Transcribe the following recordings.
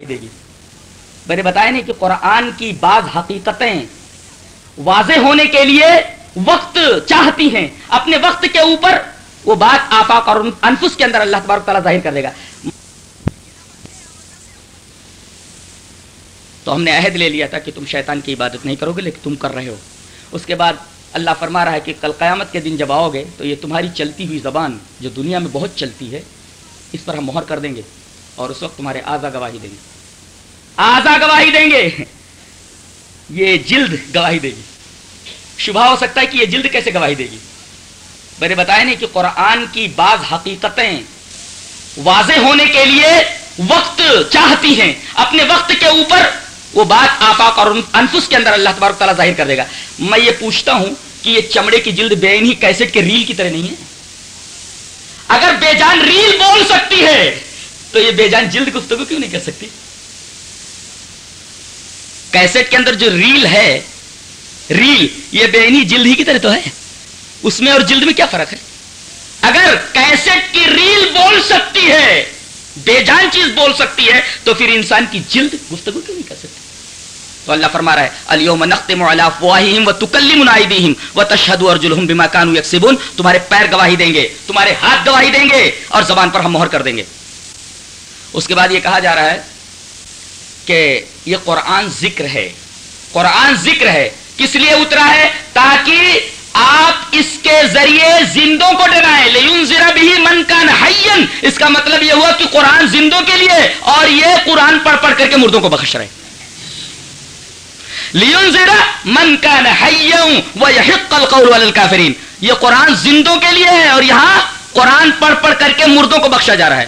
دے گی میں نے بتایا نہیں کہ قرآن کی بعض حقیقتیں واضح ہونے کے لیے وقت چاہتی ہیں۔ اپنے وقت کے اوپر وہ بات آفاق اور انفس کے اندر اللہ تبارک تعالیٰ ظاہر کر دے گا۔ تو ہم نے عہد لے لیا تھا کہ تم شیطان کی عبادت نہیں کرو گے، لیکن تم کر رہے ہو۔ اس کے بعد اللہ فرما رہا ہے کہ کل قیامت کے دن جب آؤ گے تو یہ تمہاری چلتی ہوئی زبان جو دنیا میں بہت چلتی ہے، اس پر ہم مہر کر دیں گے۔ اور اس وقت تمہارے آزا گواہی دیں گے۔ آزا گواہی دیں گے۔ یہ جلد گواہی دے گی۔ شبہ ہو سکتا ہے کہ یہ جلد کیسے گواہی دے گی؟ میں نے بتایا نہیں کہ قرآن کی بعض حقیقتیں واضح ہونے کے لیے وقت چاہتی ہیں۔ اپنے وقت کے اوپر وہ بات آپاک اور انفس کے اندر اللہ تبارک تعالیٰ ظاہر کر دے گا۔ میں یہ پوچھتا ہوں کہ یہ چمڑے کی جلد بے ہی کیسٹ کے ریل کی طرح نہیں ہے؟ اگر بے جان ریل بول سکتی ہے تو یہ بے جان جلد گفتگو کیوں نہیں کر سکتی؟ کیسٹ کے اندر جو ریل ہے، ریل یہ بے جلد ہی کی طرح تو ہے۔ اس میں اور جلد میں کیا فرق ہے؟ اگر کیسٹ کی ریل بول سکتی ہے، بے جان چیز بول سکتی ہے، تو پھر انسان کی جلد گفتگو کیوں نہیں کر سکتی؟ تو اللہ فرما رہا ہے، الیوم نختم علی افواہہم وتکلمنا ایدیہم وتشهد ارجلہم بما كانوا یکسبون۔ تمہارے پیر گواہی دیں گے، تمہارے ہاتھ گواہی دیں گے اور زبان پر ہم مہر کر دیں گے۔ اس کے بعد یہ کہا جا رہا ہے کہ یہ قرآن ذکر ہے۔ قرآن ذکر ہے۔ کس لیے اترا ہے؟ تاکہ آپ اس کے ذریعے زندوں کو ڈرائیں۔ لیون ذرا بھی من کان حین اس کا مطلب یہ ہوا کہ قرآن زندوں کے لیے اور یہ قرآن پڑھ پڑھ کر کے مردوں کو بخش رہے لیون ذرا من کان حین یہ قرآن زندوں کے لیے ہے اور یہاں قرآن پڑھ پڑھ کر کے مردوں کو بخشا جا رہا ہے۔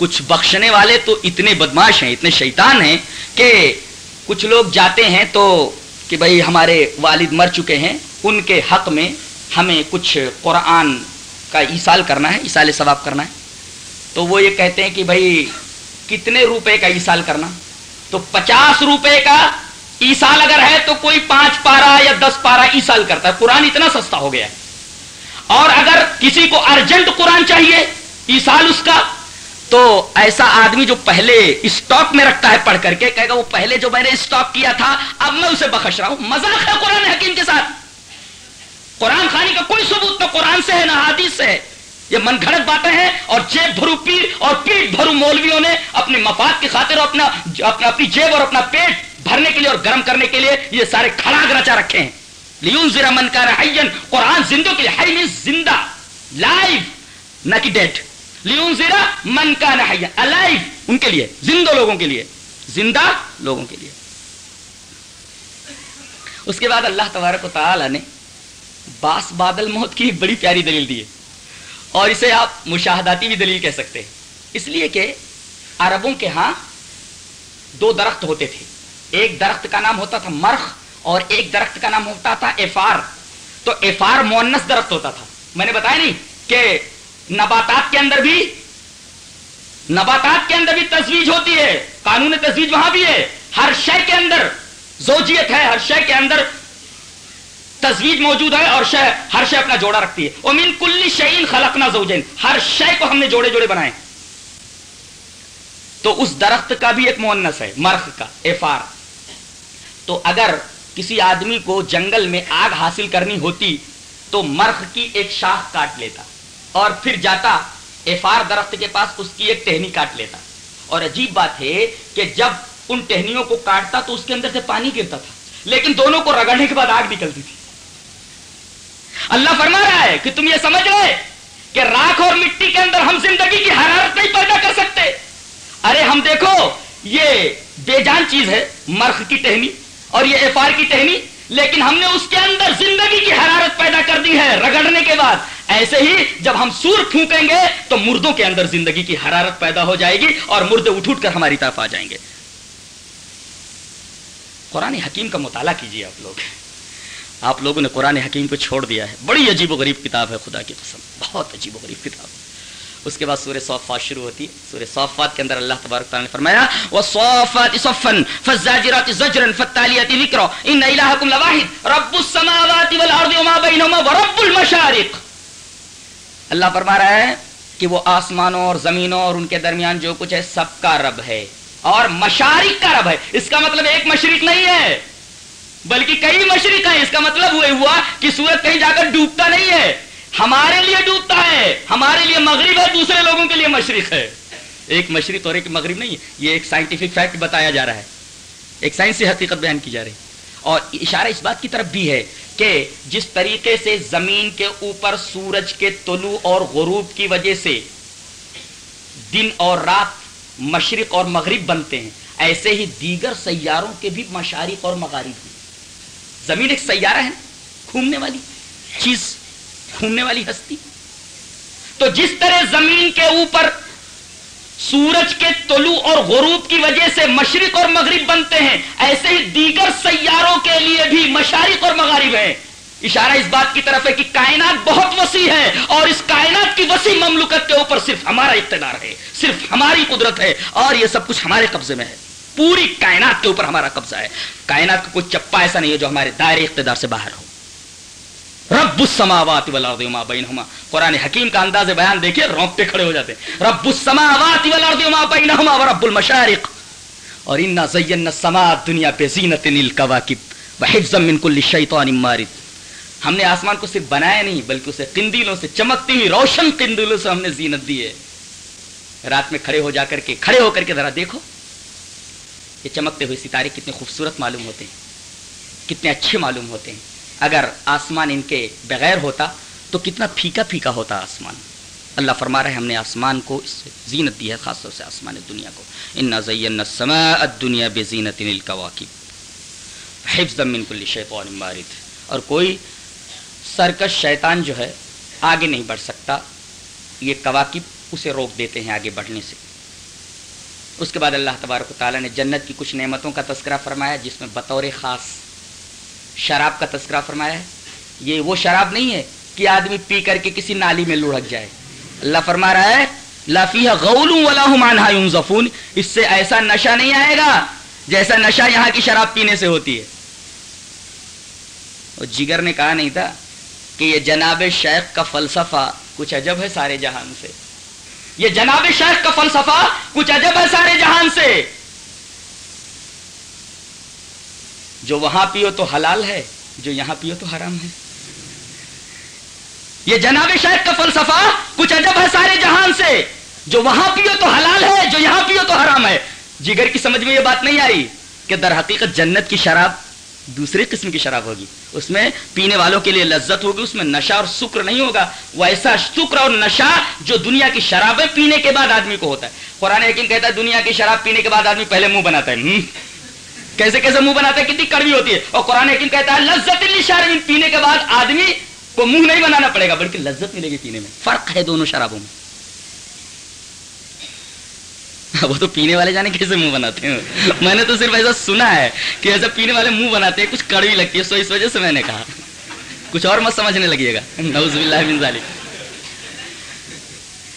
کچھ بخشنے والے تو اتنے بدماش ہیں، اتنے شیطان ہیں کہ کچھ لوگ جاتے ہیں تو کہ بھائی ہمارے والد مر چکے ہیں، ان کے حق میں ہمیں کچھ قرآن کا ایسال کرنا ہے ایسال ثواب کرنا ہے۔ تو وہ یہ کہتے ہیں کہ بھائی کتنے روپے کا ایسال کرنا۔ تو پچاس روپے کا ایسال اگر ہے تو کوئی پانچ پارا یا دس پارا ایسال کرتا ہے۔ قرآن اتنا سستا ہو گیا ہے۔ اور اگر کسی کو ارجنٹ قرآن چاہیے ایسال اس کا تو ایسا آدمی جو پہلے اسٹاک میں رکھتا ہے پڑھ کر کے، کہے گا وہ پہلے جو میں نے اسٹاک کیا تھا، اب میں اسے بخش رہا ہوں۔ مذاق ہے قرآن حکیم کے ساتھ۔ قرآن خانی کا کوئی ثبوت نہ قرآن سے ہے، نہ حادث سے۔ ہے یہ من گھڑت باتیں ہیں اور جیب بھرو پیر اور پیٹ بھرو مولویوں نے اپنے مفاد کی خاطر اور اپنا اپنا، اپنی جیب اور اپنا پیٹ بھرنے کے لیے اور گرم کرنے کے لیے یہ سارے کھڑاگ رچا رکھے ہیں۔ لیون ذرا من کا قرآن زندوں کے لیے ہائی مینس زندہ، لائیو، نہ کہ ڈیڈ۔ لیون زیرا من کا نہ الائیو ان کے لیے، زندہ لوگوں کے لیے۔ زندہ لوگوں کے لیے۔ اس کے بعد اللہ تبارک و تعالی نے باس بادل موت کی بڑی پیاری دلیل دی ہے۔ اور اسے آپ مشاہداتی بھی دلیل کہہ سکتے ہیں۔ اس لیے کہ عربوں کے ہاں دو درخت ہوتے تھے۔ ایک درخت کا نام ہوتا تھا مرخ اور ایک درخت کا نام ہوتا تھا افار تو افار مونس درخت ہوتا تھا۔ میں نے بتایا نہیں کہ نباتات کے اندر بھی نباتات کے اندر بھی تجویز ہوتی ہے۔ قانون تجویز وہاں بھی ہے۔ ہر شے کے اندر زوجیت ہے۔ ہر شے کے اندر تجویز موجود ہے اور شے ہر شے اپنا جوڑا رکھتی ہے۔ امین کلی شعین خلقنا زوجین۔ ہر شے کو ہم نے جوڑے جوڑے بنائے۔ تو اس درخت کا بھی ایک مونس ہے، مرخ کا افار تو اگر کسی آدمی کو جنگل میں آگ حاصل کرنی ہوتی تو مرخ کی ایک شاخ کاٹ لیتا۔ اور پھر جاتا افار درخت کے پاس اس کی ایک ٹہنی کاٹ لیتا۔ اور عجیب بات ہے کہ جب ان ٹہنیوں کو کاٹتا تو اس کے اندر سے پانی گرتا تھا، لیکن دونوں کو رگڑنے کے بعد آگ نکلتی تھی۔ اللہ فرما رہا ہے کہ تم یہ سمجھ رہے کہ راکھ اور مٹی کے اندر ہم زندگی کی حرارت نہیں پیدا کر سکتے۔ ارے ہم دیکھو، یہ بے جان چیز ہے، مرخ کی ٹہنی اور یہ افار کی ٹہنی، لیکن ہم نے اس کے اندر زندگی کی حرارت پیدا کر دی ہے، رگڑنے کے بعد۔ ایسے ہی جب ہم سور پھونکیں گے تو مردوں کے اندر زندگی کی حرارت پیدا ہو جائے گی اور مردے اٹھ اٹھ کر ہماری طرف آ جائیں گے۔ قرآن حکیم کا مطالعہ کیجیے آپ لوگ۔ آپ لوگوں نے قرآن حکیم کو چھوڑ دیا ہے۔ بڑی عجیب و غریب کتاب ہے، خدا کی قسم۔ بہت عجیب و غریب کتاب۔ اس کے بعد سورہ صوفات شروع ہوتی ہے۔ سورہ صوفات کے اندر اللہ تبارک تعالی نے فرمایا وصوفات صفا فالزاجرات زجرا فالتاليات ذکرا ان الہکم لواحد رب السماوات والارض وما بینهما ورب المشارق۔ اللہ فرما رہا ہے کہ وہ آسمانوں اور زمینوں اور ان کے درمیان جو کچھ ہے سب کا رب ہے اور مشارق کا رب ہے۔ اس کا مطلب ایک مشرق نہیں ہے، بلکہ کئی مشرق ہیں۔ اس کا مطلب وہ ہوا کہ سورج کہیں جا کر ڈوبتا نہیں ہے۔ ہمارے لیے ڈوبتا ہے، ہمارے لیے مغرب ہے، دوسرے لوگوں کے لیے مشرق ہے۔ ایک مشرق اور ایک مغرب نہیں ہے یہ ایک سائنٹیفک فیکٹ بتایا جا رہا ہے۔ ایک سائنسی حقیقت بیان کی جا رہی ہے۔ اور اشارہ اس بات کی طرف بھی ہے کہ جس طریقے سے زمین کے اوپر سورج کے طلوع اور غروب کی وجہ سے دن اور رات مشرق اور مغرب بنتے ہیں، ایسے ہی دیگر سیاروں کے بھی مشارق اور مغارب ہیں۔ زمین ایک سیارہ ہے، گھومنے والی چیز، گھومنے والی ہستی۔ تو جس طرح زمین کے اوپر سورج کے طلوع اور غروب کی وجہ سے مشرق اور مغرب بنتے ہیں۔ ایسے ہی دیگر سیاروں کے لیے بھی مشارق اور مغارب ہیں۔ اشارہ اس بات کی طرف ہے کہ کائنات بہت وسیع ہے اور اس کائنات کی وسیع مملکت کے اوپر صرف ہمارا اقتدار ہے، صرف ہماری قدرت ہے اور یہ سب کچھ ہمارے قبضے میں ہے۔ پوری کائنات کے اوپر ہمارا قبضہ ہے۔ کائنات کا کوئی چپا ایسا نہیں ہے جو ہمارے دائرے اقتدار سے باہر ہو۔ رب السماوات والارض وما بینہما۔ قرآن حکیم کا انداز بیان دیکھیے، رونگٹے کھڑے ہو جاتے ہیں۔ رب السماوات والارض وما بینہما ورب المشارق۔ اور انا زینا السماء الدنیا بزینت للکواکب وحفظا من کل شیطان مارد۔ ہم نے آسمان کو صرف بنایا نہیں، بلکہ اسے قندیلوں سے چمکتی ہوئی روشن قندیلوں سے ہم نے زینت دی ہے۔ رات میں کھڑے ہو جا کر کے، کھڑے ہو کر کے ذرا دیکھو۔ یہ چمکتے ہوئے ستارے کتنے خوبصورت معلوم ہوتے ہیں۔ کتنے اچھے معلوم ہوتے ہیں۔ اگر آسمان ان کے بغیر ہوتا تو کتنا پھیکا پھیکا ہوتا آسمان۔ اللہ فرما رہے ہم نے آسمان کو اس سے زینت دی ہے، خاص طور سے آسمان دنیا کو۔ ان زین السماء الدنیا بزینت للکواکب حفظ من کل شیطان مارد۔ اور کوئی سرکش شیطان جو ہے، آگے نہیں بڑھ سکتا۔ یہ کواکب اسے روک دیتے ہیں آگے بڑھنے سے۔ اس کے بعد اللہ تبارک و تعالیٰ نے جنت کی کچھ نعمتوں کا تذکرہ فرمایا، جس میں بطور خاص شراب کا تذکرہ فرمایا ہے۔ یہ وہ شراب نہیں ہے کہ آدمی پی کر کے کسی نالی میں لڑک جائے۔ اللہ فرما رہا ہے لافیہ غول ظفون اس سے ایسا نشہ نہیں آئے گا جیسا نشہ یہاں کی شراب پینے سے ہوتی ہے۔ اور جگر نے کہا نہیں تھا کہ یہ جناب شیخ کا فلسفہ کچھ عجب ہے سارے جہان سے۔ یہ جناب شیخ کا فلسفہ کچھ عجب ہے سارے جہان سے۔ جو وہاں پیو تو حلال ہے، جو یہاں پیو تو حرام ہے۔ یہ جناب شاید کا فلسفہ کچھ عجب ہے سارے جہان سے۔ جو وہاں پیو تو حلال ہے، جو یہاں پیو تو حرام ہے۔ جگر کی سمجھ میں یہ بات نہیں آئی کہ در حقیقت جنت کی شراب دوسری قسم کی شراب ہوگی۔ اس میں پینے والوں کے لیے لذت ہوگی، اس میں نشہ اور شکر نہیں ہوگا۔ وہ ایسا شکر اور نشہ جو دنیا کی شرابیں پینے کے بعد آدمی کو ہوتا ہے۔ قرآن یقین کہتا ہے، دنیا کی شراب پینے کے بعد آدمی پہلے منہ بناتا ہے۔ کیسے کیسے منہ بناتا ہے؟ کتنی کڑوی ہوتی ہے۔ اور قرآن یقین کہتا ہے، لذت الشاربین پینے کے بعد آدمی کو منہ نہیں بنانا پڑے گا، بلکہ لذت ملے گی پینے میں۔ فرق ہے دونوں شرابوں میں۔ وہ تو پینے والے جانے کیسے منہ بناتے ہیں۔ میں نے تو صرف ایسا سنا ہے کہ ایسا پینے والے منہ بناتے ہیں، کچھ کڑوی لگتی ہے۔ سو اس وجہ سے میں نے کہا۔ کچھ اور مت سمجھنے لگیے گا۔ نعوذ باللہ من ذالک۔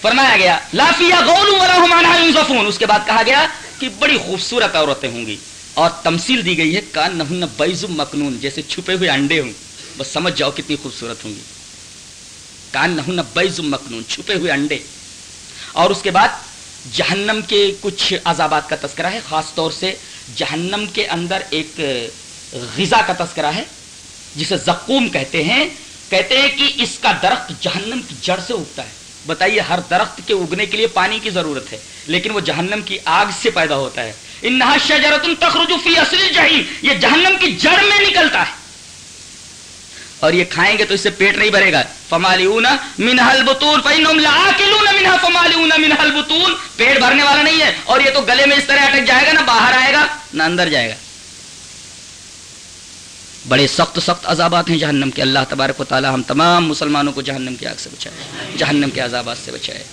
فرمایا گیا لافیہ غول ولا هم عنها ينزفون اس کے بعد کہا گیا کہ بڑی خوبصورت عورتیں ہوں گی۔ اور تمثیل دی گئی ہے کان نہ بیز مکنون، جیسے چھپے ہوئے انڈے ہوں۔ بس سمجھ جاؤ کتنی خوبصورت ہوں گی۔ کان نہ بیز مکنون، چھپے ہوئے انڈے۔ اور اس کے بعد جہنم کے کچھ عذابات کا تذکرہ ہے، خاص طور سے جہنم کے اندر ایک غذا کا تذکرہ ہے، جسے زقوم کہتے ہیں۔ کہتے ہیں کہ اس کا درخت جہنم کی جڑ سے اگتا ہے۔ بتائیے ہر درخت کے اگنے کے لیے پانی کی ضرورت ہے، لیکن وہ جہنم کی آگ سے پیدا ہوتا ہے۔ انہا شجرت تخرج فی اصل الجحیم، یہ جہنم کی جڑ میں نکلتا ہے۔ اور یہ کھائیں گے تو اس سے پیٹ نہیں بھرے گا۔ فمالئون منها البطون فانهم لاکلون منها فمالئون منها البطون۔ پیٹ بھرنے والا نہیں ہے، اور یہ تو گلے میں اس طرح اٹک جائے گا، نہ باہر آئے گا، نہ اندر جائے گا۔ بڑے سخت سخت عذابات ہیں جہنم کے۔ اللہ تبارک و تعالی ہم تمام مسلمانوں کو جہنم کی آگ سے بچائے، جہنم کے عذابات سے بچائے۔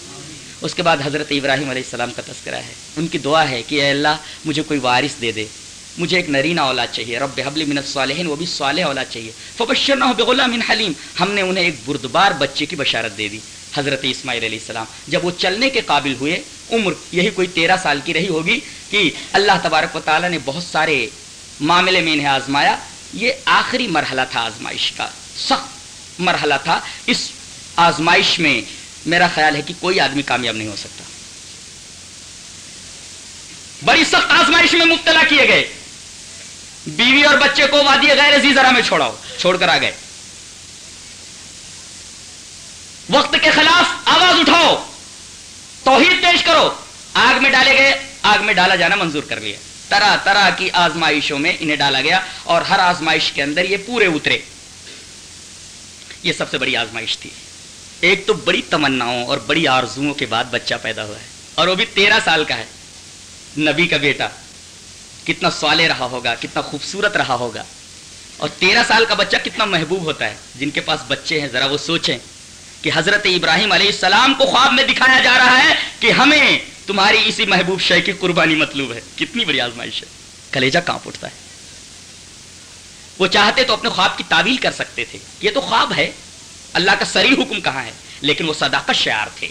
اس کے بعد حضرت ابراہیم علیہ السلام کا تذکرہ ہے۔ ان کی دعا ہے کہ اے اللہ، مجھے کوئی وارث دے دے۔ مجھے ایک نرینہ اولاد چاہیے۔ رب حبل من الصالحین وہ بھی صالح اولاد چاہیے۔ فبشرناہ بغلام حلیم۔ ہم نے انہیں ایک بردبار بچے کی بشارت دے دی۔ حضرت اسماعیل علیہ السلام۔ جب وہ چلنے کے قابل ہوئے، عمر یہی کوئی تیرہ سال کی رہی ہوگی کہ اللہ تبارک و تعالیٰ نے بہت سارے معاملے میں انہیں آزمایا۔ یہ آخری مرحلہ تھا آزمائش کا، سخت مرحلہ تھا۔ اس آزمائش میں میرا خیال ہے کہ کوئی آدمی کامیاب نہیں ہو سکتا۔ بڑی سخت آزمائش میں مبتلا کیے گئے۔ بیوی اور بچے کو وادی غیر زیزرا میں چھوڑاؤ، چھوڑ کر آ گئے۔ وقت کے خلاف آواز اٹھاؤ، توحید پیش کرو۔ آگ میں ڈالے گئے، آگ میں ڈالا جانا منظور کر لیا۔ طرح طرح کی آزمائشوں میں انہیں ڈالا گیا اور ہر آزمائش کے اندر یہ پورے اترے۔ یہ سب سے بڑی آزمائش تھی۔ ایک تو بڑی تمناؤں اور بڑی آرزوؤں کے بعد بچہ پیدا ہوا ہے۔ اور وہ بھی تیرہ سال کا ہے۔ نبی کا بیٹا۔ کتنا سوالے رہا ہوگا، کتنا خوبصورت رہا ہوگا۔ اور تیرہ سال کا بچہ کتنا محبوب ہوتا ہے۔ جن کے پاس بچے ہیں، ذرا وہ سوچیں کہ حضرت ابراہیم علیہ السلام کو خواب میں دکھایا جا رہا ہے کہ ہمیں تمہاری اسی محبوب شے کی قربانی مطلوب ہے۔ کتنی بڑی آزمائش ہے۔ کلیجہ کہاں اٹھتا ہے۔ وہ چاہتے تو اپنے خواب کی تعویل کر سکتے تھے۔ یہ تو خواب ہے۔ اللہ کا سری حکم کہاں ہے؟ لیکن وہ صداقت شعار تھے۔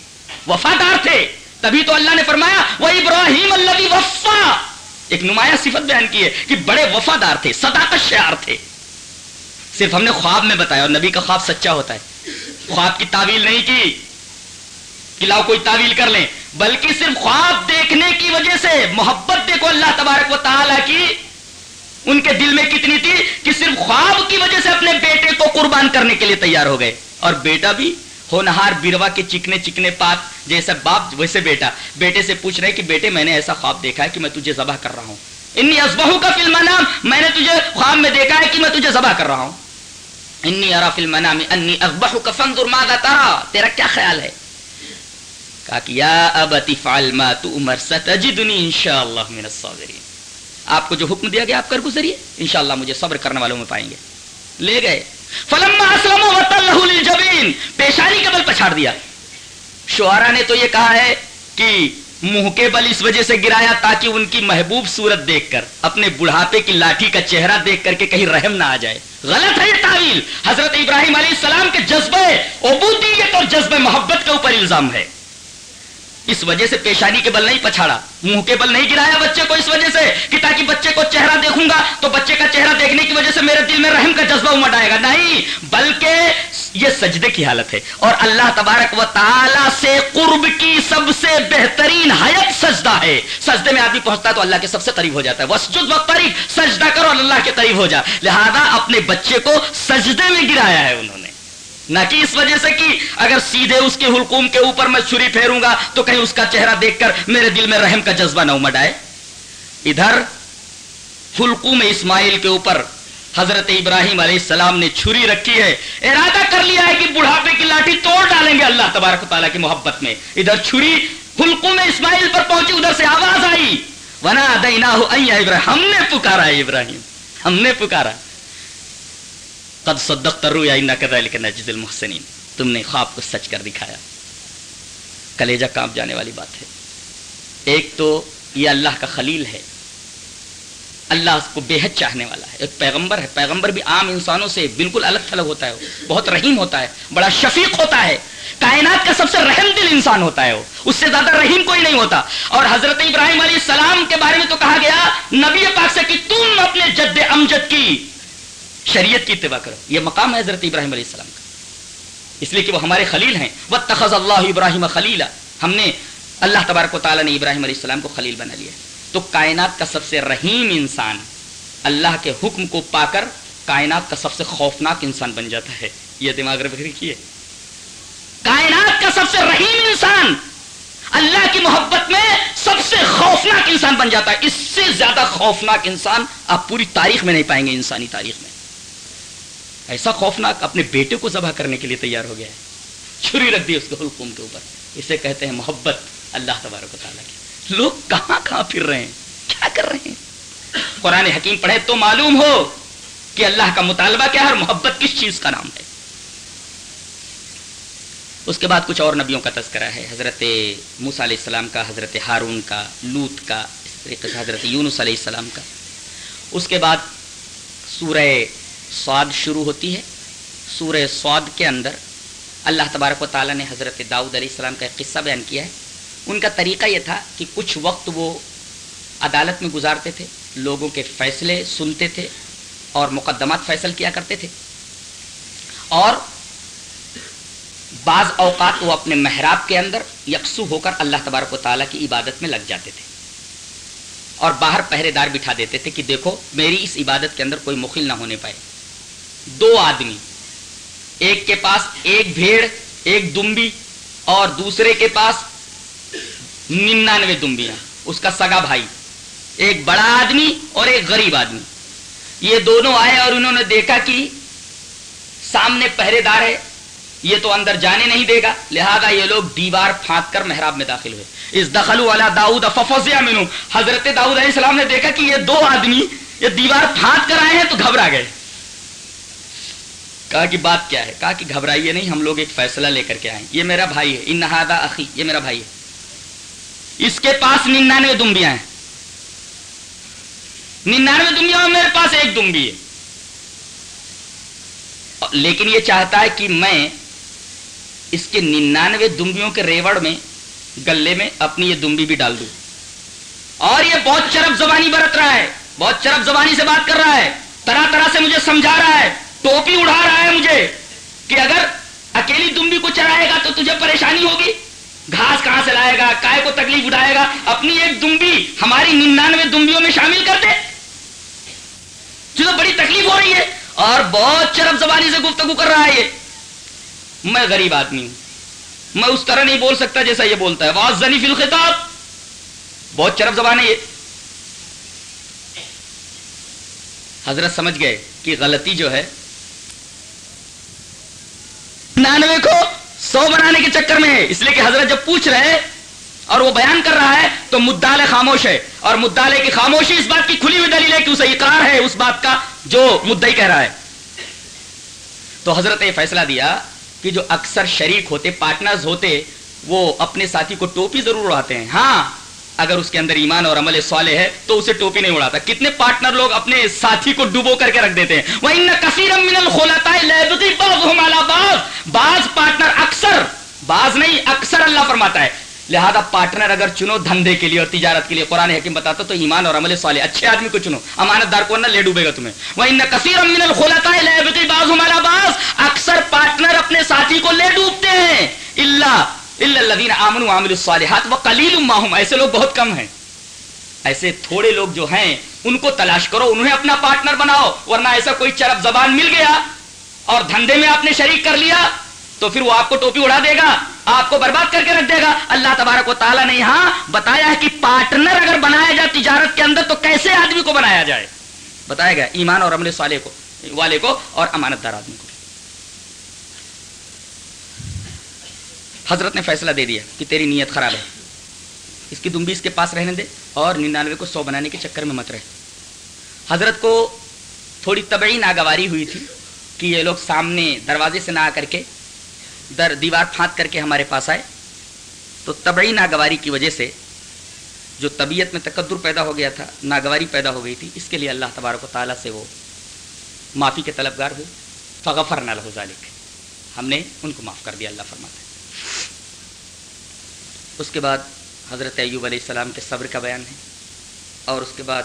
وفادار تھے۔ تبھی تو اللہ نے فرمایا، وہ ابراہیم اللہ وفا۔ ایک نمایاں صفت بیان کی ہے کہ بڑے وفادار تھے، صداقت شعار تھے۔ صرف ہم نے خواب میں بتایا اور نبی کا خواب سچا ہوتا ہے۔ خواب کی تعویل نہیں کی۔ کہ لاؤ کوئی تعویل کر لیں، بلکہ صرف خواب دیکھنے کی وجہ سے، محبت دیکھو اللہ تبارک و تعالیٰ کی، ان کے دل میں کتنی تھی کہ صرف خواب کی وجہ سے اپنے بیٹے کو قربان کرنے کے لیے تیار ہو گئے۔ اور بیٹا بھی ہونہار بیروا کے چکنے چکنے پات جیسا باپ، ویسے بیٹا۔ بیٹے سے پوچھ رہے کہ بیٹے، میں نے ایسا خواب دیکھا ہے کہ میں تجھے ذبح کر رہا ہوں۔ انی ازبہو کا فلم نام میں نے تجھے خواب میں دیکھا ہے کہ میں تجھے ذبح کر رہا ہوں۔ انی ارا فلم نام انی ازبہو کا فنظر ماذا ترا، تیرا کیا خیال ہے؟ کہا کہ یا ابتی فعل ما تؤمر، ستجدنی انشاءاللہ من الصابرین۔ آپ کو جو حکم دیا گیا، آپ کر گزریے، انشاءاللہ مجھے صبر کرنے والوں میں پائیں گے۔ لے گئے۔ فلما اسلموا وتلہ للجبین، پیشانی کے بل پچھاڑ دیا۔ شعرا نے تو یہ کہا ہے کہ منہ کے بل اس وجہ سے گرایا تاکہ ان کی محبوب صورت دیکھ کر، اپنے بڑھاپے کی لاٹھی کا چہرہ دیکھ کر کے کہیں رحم نہ آ جائے۔ غلط ہے یہ تعویل۔ حضرت ابراہیم علیہ السلام کے جذبے، عبودیت اور جذبے محبت کے اوپر الزام ہے۔ اس وجہ سے پیشانی کے بل نہیں پچھاڑا۔ منہ کے بل نہیں گرایا بچے کو اس وجہ سے کہ تاکہ بچے کو چہرہ دیکھوں گا، تو بچے کا چہرہ دیکھنے کی وجہ سے میرے دل میں رحم کا جذبہ امٹ آئے گا۔ نہیں، بلکہ یہ سجدے کی حالت ہے۔ اور اللہ تبارک و تعالی سے قرب کی سب سے بہترین حیت سجدہ ہے۔ سجدے میں آدمی پہنچتا ہے تو اللہ کے سب سے قریب ہو جاتا ہے۔ وسجد وقت قریب، سجدہ کرو اور اللہ کے قریب ہو جا۔ لہذا اپنے بچے کو سجدے میں گرایا ہے انہوں نے۔ نہ کہ اس وجہ سے کہ اگر سیدھے اس کے حلقوم کے اوپر میں چھری پھیروں گا تو کہیں اس کا چہرہ دیکھ کر میرے دل میں رحم کا جذبہ نہ امڈ آئے ادھر حلقوم اسماعیل کے اوپر حضرت ابراہیم علیہ السلام نے چھری رکھی ہے۔ ارادہ کر لیا ہے کہ بڑھاپے کی لاٹھی توڑ ڈالیں گے اللہ تبارک تعالیٰ کی محبت میں۔ ادھر چھری حلقوم اسماعیل پر پہنچی، ادھر سے آواز آئی۔ ونا دینا ہم نے پکارا ہے ابراہیم، ہم نے پکارا۔ قد صدق ترو یا کذلك نجز المحسنین تم نے خواب کو سچ کر دکھایا۔ کلیجہ کانپ جانے والی بات ہے۔ ایک تو یہ اللہ کا خلیل ہے۔ اللہ اس کو بے حد چاہنے والا ہے۔ ایک پیغمبر ہے۔ پیغمبر بھی عام انسانوں سے بالکل الگ تھلگ ہوتا ہے۔ بہت رحیم ہوتا ہے۔ بڑا شفیق ہوتا ہے۔ کائنات کا سب سے رحم دل انسان ہوتا ہے۔ وہ اس سے زیادہ رحیم کوئی نہیں ہوتا۔ اور حضرت ابراہیم علیہ السلام کے بارے میں تو کہا گیا، نبی پاک سے کہ تم اپنے جد امجد کی۔ شریعت کی اتباع کرو۔ یہ مقام ہے حضرت ابراہیم علیہ السلام کا۔ اس لیے کہ وہ ہمارے خلیل ہیں۔ وہ تخذ اللہ ابراہیم خلیلا ہم نے اللہ تبارک و تعالیٰ نے ابراہیم علیہ السلام کو خلیل بنا لیا تو کائنات کا سب سے رحیم انسان، اللہ کے حکم کو پا کر کائنات کا سب سے خوفناک انسان بن جاتا ہے۔ یہ دماغ رکھیے کائنات کا سب سے رحیم انسان، اللہ کی محبت میں سب سے خوفناک انسان بن جاتا ہے۔ اس سے زیادہ خوفناک انسان آپ پوری تاریخ میں نہیں پائیں گے، انسانی تاریخ میں۔ ایسا خوفناک اپنے بیٹے کو ذبح کرنے کے لیے تیار ہو گیا ہے۔ چھری رکھ دی اس کے حلقوم کے اوپر۔ اسے کہتے ہیں محبت، اللہ تبارک و تعالیٰ کی۔ لوگ کہاں کہاں پھر رہے ہیں؟ کیا کر رہے ہیں؟ قرآن حکیم پڑھے تو معلوم ہو کہ اللہ کا مطالبہ کیا ہے اور محبت کس چیز کا نام ہے۔ اس کے بعد کچھ اور نبیوں کا تذکرہ ہے۔ حضرت موسیٰ علیہ السلام کا، حضرت ہارون کا لوت کا، اس طریقے سے حضرت یونس علیہ السلام کا۔ اس کے بعد سورہ سعد شروع ہوتی ہے سورہ سعد کے اندر۔ اللہ تبارک و تعالیٰ نے حضرت داؤد علیہ السلام کا ایک قصہ بیان کیا ہے۔ ان کا طریقہ یہ تھا کہ کچھ وقت وہ عدالت میں گزارتے تھے، لوگوں کے فیصلے سنتے تھے اور مقدمات فیصل کیا کرتے تھے۔ اور بعض اوقات وہ اپنے محراب کے اندر یکسو ہو کر اللہ تبارک و تعالیٰ کی عبادت میں لگ جاتے تھے۔ اور باہر پہرے دار بٹھا دیتے تھے کہ دیکھو، میری اس عبادت کے اندر کوئی مخل نہ ہونے پائے۔ دو آدمی، ایک کے پاس ایک بھیڑ، ایک دمبی اور دوسرے کے پاس ننانوے دمبیاں، اس کا سگا بھائی۔ ایک بڑا آدمی اور ایک غریب آدمی۔ یہ دونوں آئے اور انہوں نے دیکھا کہ سامنے پہرے دار ہے۔ یہ تو اندر جانے نہیں دے گا۔ لہذا یہ لوگ دیوار پھانک کر محراب میں داخل ہوئے۔ اس دخل والا داؤد منو حضرت داؤد علیہ السلام نے دیکھا کہ یہ دو آدمی یہ دیوار پھانک کر آئے ہیں تو گھبرا گئے۔ کہا کہ بات کیا ہے؟ کہا کہ گھبرائیے نہیں، ہم لوگ ایک فیصلہ لے کر کے آئے یہ میرا بھائی ہے، ان نہادا اخی، یہ میرا بھائی ہے۔ اس کے پاس ننانوے دمبیاں ہیں۔ ننانوے دمبیاں میرے پاس ایک دمبی ہے۔ لیکن یہ چاہتا ہے کہ میں اس کے ننانوے دمبیوں کے ریوڑ میں، گلے میں اپنی یہ دمبی بھی ڈال دوں۔ اور یہ بہت چرب زبانی برت رہا ہے، بہت چرب زبانی سے بات کر رہا ہے، طرح طرح سے مجھے سمجھا رہا ہے۔ ٹوپی اڑا رہا ہے مجھے کہ اگر اکیلی دمبی کو چرائے گا تو تجھے پریشانی ہوگی۔ گھاس کہاں سے لائے گا؟ کائے کو تکلیف اٹھائے گا؟ اپنی ایک دمبی ہماری ننانوے دمبیوں میں شامل کر دے۔ جو بڑی تکلیف ہو رہی ہے اور بہت چرب زبانی سے گفتگو کر رہا ہے یہ۔ میں غریب آدمی ہوں۔ میں اس طرح نہیں بول سکتا جیسا یہ بولتا ہے۔ واضح فی الخطاب۔ بہت چرب زبان ہے یہ۔ حضرت سمجھ گئے کہ غلطی جو ہے نانوے کو سو بنانے کے چکر میں ہے۔ اس لیے کہ حضرت جب پوچھ رہے اور وہ بیان کر رہا ہے تو مدالے خاموش ہے۔ اور مدالے کی خاموشی اس بات کی کھلی ہوئی دلیل ہے کہ اسے اقرار ہے اس بات کا جو مدعی کہہ رہا ہے۔ تو حضرت نے فیصلہ دیا کہ جو اکثر شریک ہوتے پارٹنرز ہوتے، وہ اپنے ساتھی کو ٹوپی ضرور اڑاتے ہیں۔ ہاں اگر اس کے اندر ایمان اور عمل صالح ہے تو اسے ٹوپی نہیں اڑاتا۔ کتنے پارٹنر لوگ اپنے ساتھی کو ڈبو کر کے رکھ دیتے ہیں۔ وہ ان کثیر بعض۔ پارٹنر اکثر، بعض نہیں، اکثر اللہ فرماتا ہے۔ لہذا پارٹنر اگر چنو دھندے کے لیے اور تجارت کے لیے، قرآن حکیم بتاتا تو ایمان اور عمل صالح، اچھے آدمی کو چنو۔ امانت دار کو نہ لے ڈوبے گا تمہیں۔ وہ ان کثیر من الخلطاء بعض ہمارا بعض۔ اکثر پارٹنر اپنے ساتھی کو لے ڈوبتے ہیں۔ اللہ الذین آمنوا وعملوا الصالحات وقلیل ما هم ایسے لوگ بہت کم ہیں۔ ایسے تھوڑے لوگ جو ہیں، ان کو تلاش کرو، انہیں اپنا پارٹنر بناؤ، ورنہ ایسا کوئی چرب زبان مل گیا اور دھندے میں آپ نے شریک کر لیا، تو پھر وہ آپ کو ٹوپی اڑا دے گا، آپ کو برباد کر کے رکھ دے گا۔ اللہ تبارک و تعالیٰ نے یہاں بتایا ہے کہ پارٹنر اگر بنایا جائے تجارت کے اندر، تو کیسے آدمی کو بنایا جائے؟ بتایا گیا، ایمان اور عمل صالح کو، والے کو اور امانت دار آدمی کو۔ حضرت نے فیصلہ دے دیا کہ تیری نیت خراب ہے۔ اس کی دمبی اس کے پاس رہنے دے اور ننانوے کو سو بنانے کے چکر میں مت رہے حضرت کو تھوڑی طبعی ناگواری ہوئی تھی کہ یہ لوگ سامنے دروازے سے نہ آ کر کے در دیوار پھانک کر کے ہمارے پاس آئے۔ تو طبعی ناگواری کی وجہ سے جو طبیعت میں تقدر پیدا ہو گیا تھا، ناگواری پیدا ہو گئی تھی، اس کے لیے اللہ تبارک و تعالیٰ سے وہ معافی کے طلبگار ہوئے۔ فغفر نہ لہو ذالک۔ ہم نے ان کو معاف کر دیا، اللہ فرماتا ہے۔ اس کے بعد حضرت ایوب علیہ السلام کے صبر کا بیان ہے اور اس کے بعد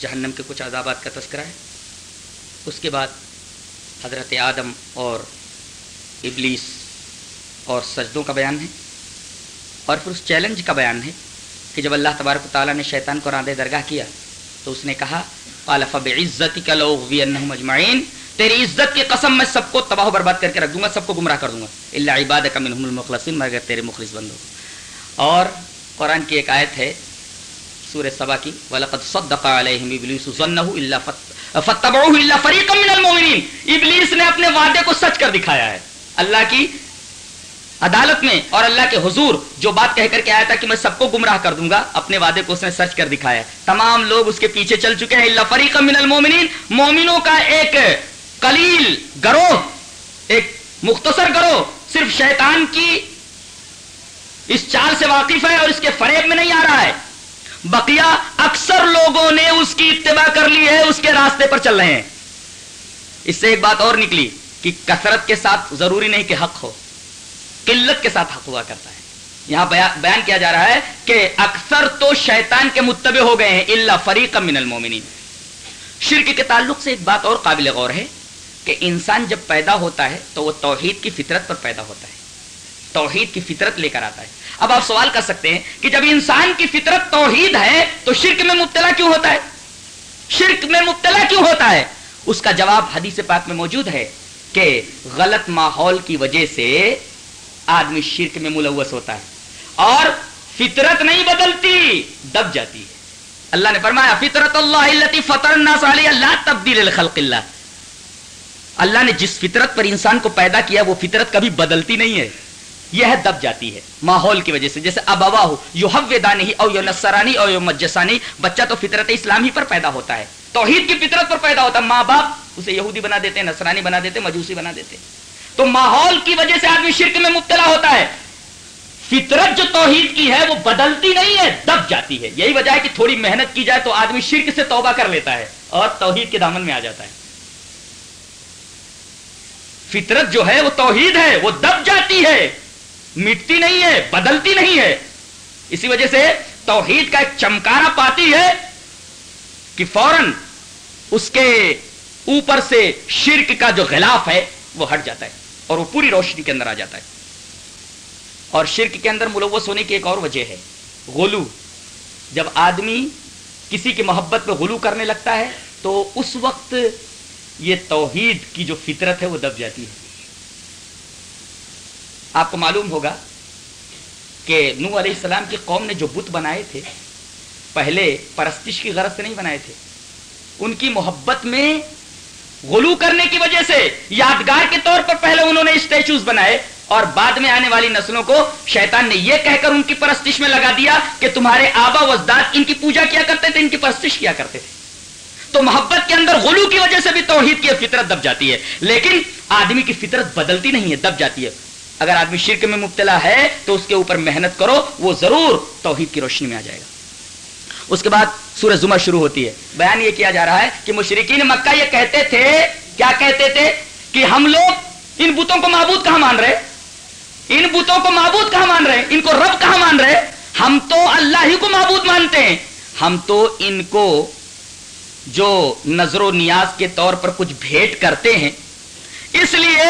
جہنم کے کچھ عذابات کا تذکرہ ہے۔ اس کے بعد حضرت آدم اور ابلیس اور سجدوں کا بیان ہے۔ اور پھر اس چیلنج کا بیان ہے کہ جب اللہ تبارک و تعالیٰ نے شیطان کو راندے درگاہ کیا تو اس نے کہا فب عزت کا لوگ مجمعین تیری عزت کی قسم میں سب کو تباہ و برباد کر کے رکھ دوں گا، سب کو گمراہ کر دوں گا۔ اللہ عباد کا منہم المخلصین مگر تیرے مخلص بندو اور قرآن کی ایک آیت ہے سورہ سبا کی، وَلَقَدْ صَدَّقَ عَلَيْهِمْ إِبْلِيسُ ظَنَّهُ إِلَّا فَتَّبَعُوهُ إِلَّا فَرِيقًا مِنَ الْمُؤْمِنِينَ۔ ابلیس نے اپنے وعدے کو سچ کر دکھایا ہے۔ اللہ کی عدالت میں اور اللہ کے حضور جو بات کہہ کر کے آیا تھا کہ میں سب کو گمراہ کر دوں گا، اپنے وعدے کو اس نے سچ کر دکھایا ہے۔ تمام لوگ اس کے پیچھے چل چکے ہیں۔ اللہ فریق من المومنین مومنوں کا ایک قلیل گروہ، ایک مختصر گروہ، صرف شیطان کی اس چال سے واقف ہے اور اس کے فریب میں نہیں آ رہا ہے۔ بقیہ اکثر لوگوں نے اس کی اتباع کر لی ہے، اس کے راستے پر چل رہے ہیں۔ اس سے ایک بات اور نکلی کہ کثرت کے ساتھ ضروری نہیں کہ حق ہو، قلت کے ساتھ حق ہوا کرتا ہے۔ یہاں بیان کیا جا رہا ہے کہ اکثر تو شیطان کے متبع ہو گئے ہیں اللہ فریق من المومنین شرک کے تعلق سے ایک بات اور قابل غور ہے۔ کہ انسان جب پیدا ہوتا ہے تو وہ توحید کی فطرت پر پیدا ہوتا ہے، توحید کی فطرت لے کر آتا ہے۔ اب آپ سوال کر سکتے ہیں کہ جب انسان کی فطرت توحید ہے تو شرک میں مبتلا کیوں ہوتا ہے؟ شرک میں مبتلا کیوں ہوتا ہے؟ اس کا جواب حدیث پاک میں موجود ہے کہ غلط ماحول کی وجہ سے آدمی شرک میں ملوث ہوتا ہے اور فطرت نہیں بدلتی، دب جاتی ہے۔ اللہ نے فرمایا، فطرت اللہ فطر اللہ تبدیل الخلق اللہ۔ اللہ نے جس فطرت پر انسان کو پیدا کیا وہ فطرت کبھی بدلتی نہیں ہے۔ یہ ہے دب جاتی ہے۔ ماحول کی وجہ سے جیسے ابوا ہو یو دانی او یو نسرانی او یو مجسانی بچہ تو فطرت اسلامی پر پیدا ہوتا ہے۔ توحید کی فطرت پر پیدا ہوتا ہے۔ ماں باپ اسے یہودی بنا دیتے ہیں نسرانی بنا دیتے مجوسی بنا دیتے تو ماحول کی وجہ سے آدمی شرک میں مبتلا ہوتا ہے۔ فطرت جو توحید کی ہے وہ بدلتی نہیں ہے، دب جاتی ہے۔ یہی وجہ ہے کہ تھوڑی محنت کی جائے تو آدمی شرک سے توبہ کر لیتا ہے اور توحید کے دامن میں آ جاتا ہے۔ فطرت جو ہے وہ توحید ہے، وہ دب جاتی ہے۔ مٹتی نہیں ہے، بدلتی نہیں ہے۔ اسی وجہ سے توحید کا ایک چمکارا پاتی ہے کہ فوراً اس کے اوپر سے شرک کا جو غلاف ہے، وہ ہٹ جاتا ہے اور وہ پوری روشنی کے اندر آ جاتا ہے۔ اور شرک کے اندر ملوث ہونے کی ایک اور وجہ ہے، غلو۔ جب آدمی کسی کی محبت میں غلو کرنے لگتا ہے، تو اس وقت یہ توحید کی جو فطرت ہے وہ دب جاتی ہے۔ آپ کو معلوم ہوگا کہ نو علیہ السلام کی قوم نے جو بت بنائے تھے، پہلے پرستش کی غرض سے نہیں بنائے تھے۔ ان کی محبت میں غلو کرنے کی وجہ سے، یادگار کے طور پر پہلے انہوں نے اسٹیچوز بنائے اور بعد میں آنے والی نسلوں کو شیطان نے یہ کہہ کر ان کی پرستش میں لگا دیا کہ تمہارے آبا وزداد ان کی پوجا کیا کرتے تھے، ان کی پرستش کیا کرتے تھے۔ تو محبت کے اندر غلو کی وجہ سے بھی توحید کی فطرت دب جاتی ہے۔ لیکن آدمی کی فطرت بدلتی نہیں ہے، دب جاتی ہے۔ اگر آدمی شرک میں مبتلا ہے تو اس کے اوپر محنت کرو، وہ ضرور توحید کی روشنی میں آ جائے گا۔ اس کے بعد سورج زمر شروع ہوتی ہے۔ بیان یہ کیا جا رہا ہے کہ مشرقین مکہ یہ کہتے تھے، کیا کہتے تھے؟ کہ ہم لوگ ان بتوں کو معبود کہاں مان رہے؟ ان بتوں کو معبود کہاں مان رہے؟ ان کو رب کہاں مان رہے؟ ہم تو اللہ ہی کو معبود مانتے ہیں۔ ہم تو ان کو جو نظر و نیاز کے طور پر کچھ بھیٹ کرتے ہیں، اس لیے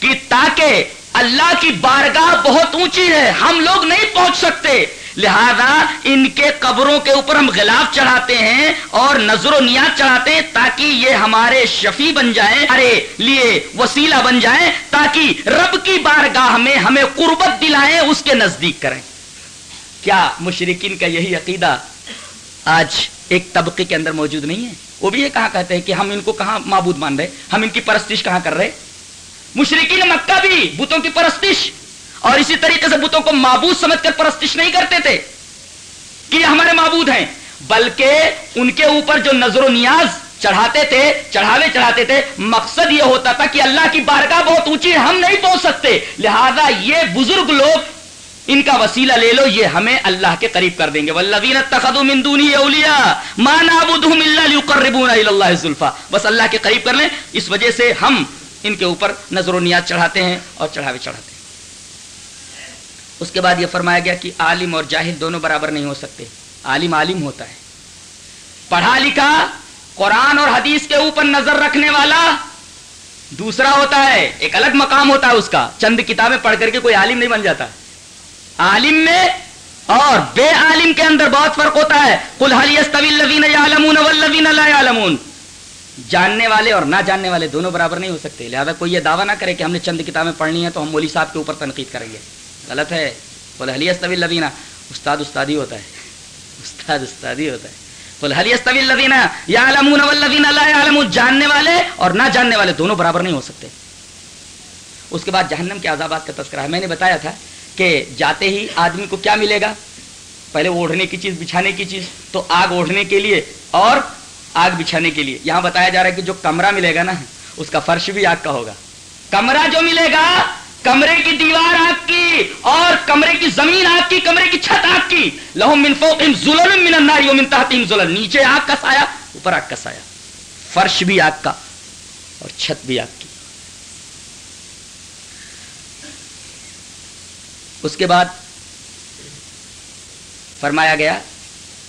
کہ تاکہ اللہ کی بارگاہ بہت اونچی ہے، ہم لوگ نہیں پہنچ سکتے۔ لہذا ان کے قبروں کے اوپر ہم غلاف چڑھاتے ہیں اور نظر و نیات چڑھاتے ہیں تاکہ یہ ہمارے شفیع بن جائیں ارے لیے وسیلہ بن جائیں، تاکہ رب کی بارگاہ میں ہمیں قربت دلائیں، اس کے نزدیک کریں۔ کیا مشرقین کا یہی عقیدہ آج ایک طبقے کے اندر موجود نہیں ہے۔ وہ بھی یہ کہاں کہتے ہیں کہ ہم ان کو کہاں معبود مان رہے ہم ان کی پرستش کہاں کر رہے مشرقین مکہ بھی بتوں کی پرستش۔ اور اسی طریقے سے بتوں کو معبود سمجھ کر پرستش نہیں کرتے تھے کہ یہ ہمارے معبود ہیں، بلکہ ان کے اوپر جو نظر و نیاز چڑھاتے تھے، چڑھاوے چڑھاتے تھے، مقصد یہ ہوتا تھا کہ اللہ کی بارگاہ بہت اونچی ہم نہیں پہنچ سکتے۔ لہذا یہ بزرگ لوگ ان کا وسیلہ لے لو، یہ ہمیں اللہ کے قریب کر دیں گے۔ والذین اتخذوا من دونه اولیاء ما نعبدهم الا ليقربونا الى الله زلفا بس اللہ کے قریب کر لیں، اس وجہ سے ہم ان کے اوپر نظر و نیاز چڑھاتے ہیں اور چڑھاوے چڑھاتے ہیں۔ اس کے بعد یہ فرمایا گیا کہ عالم اور جاہل دونوں برابر نہیں ہو سکتے۔ عالم عالم ہوتا ہے۔ پڑھا لکھا قرآن اور حدیث کے اوپر نظر رکھنے والا دوسرا ہوتا ہے، ایک الگ مقام ہوتا ہے اس کا۔ چند کتابیں پڑھ کر کے کوئی عالم نہیں بن جاتا۔ عالم میں اور بے عالم کے اندر بہت فرق ہوتا ہے۔ کل جاننے والے اور نہ جاننے والے دونوں برابر نہیں ہو سکتے۔ لہذا کوئی یہ دعویٰ نہ کرے کہ ہم نے چند کتابیں پڑھنی ہیں تو ہم مولوی صاحب کے اوپر تنقید کریں گے۔ غلط ہے۔ بول حلی استوی استاد استادی ہوتا ہے۔ استاد استادی ہوتا ہے۔ بول حلی استوی لدینہ یا والذین لا یعلمون جاننے والے اور نہ جاننے والے دونوں برابر نہیں ہو سکتے۔ اس کے بعد جہنم کے عذابات کا تذکرہ ہے۔ میں نے بتایا تھا کہ جاتے ہی آدمی کو کیا ملے گا؟ پہلے اوڑھنے کی چیز، بچھانے کی چیز۔ تو آگ اوڑھنے کے لیے اور آگ بچھانے کے لیے۔ یہاں بتایا جا رہا ہے کہ جو کمرہ ملے گا نا، اس کا فرش بھی آگ کا ہوگا۔ کمرہ جو ملے گا، کمرے کی دیوار آگ کی اور کمرے کی زمین آگ کی، کمرے کی چھت آگ کی۔ لہم من فوقہم ظلل من النار ومن تحتہم ظلل نیچے آگ کا سایہ، اوپر آگ کا سایہ۔ فرش بھی آگ کا اور چھت بھی آگ کی۔ اس کے بعد فرمایا گیا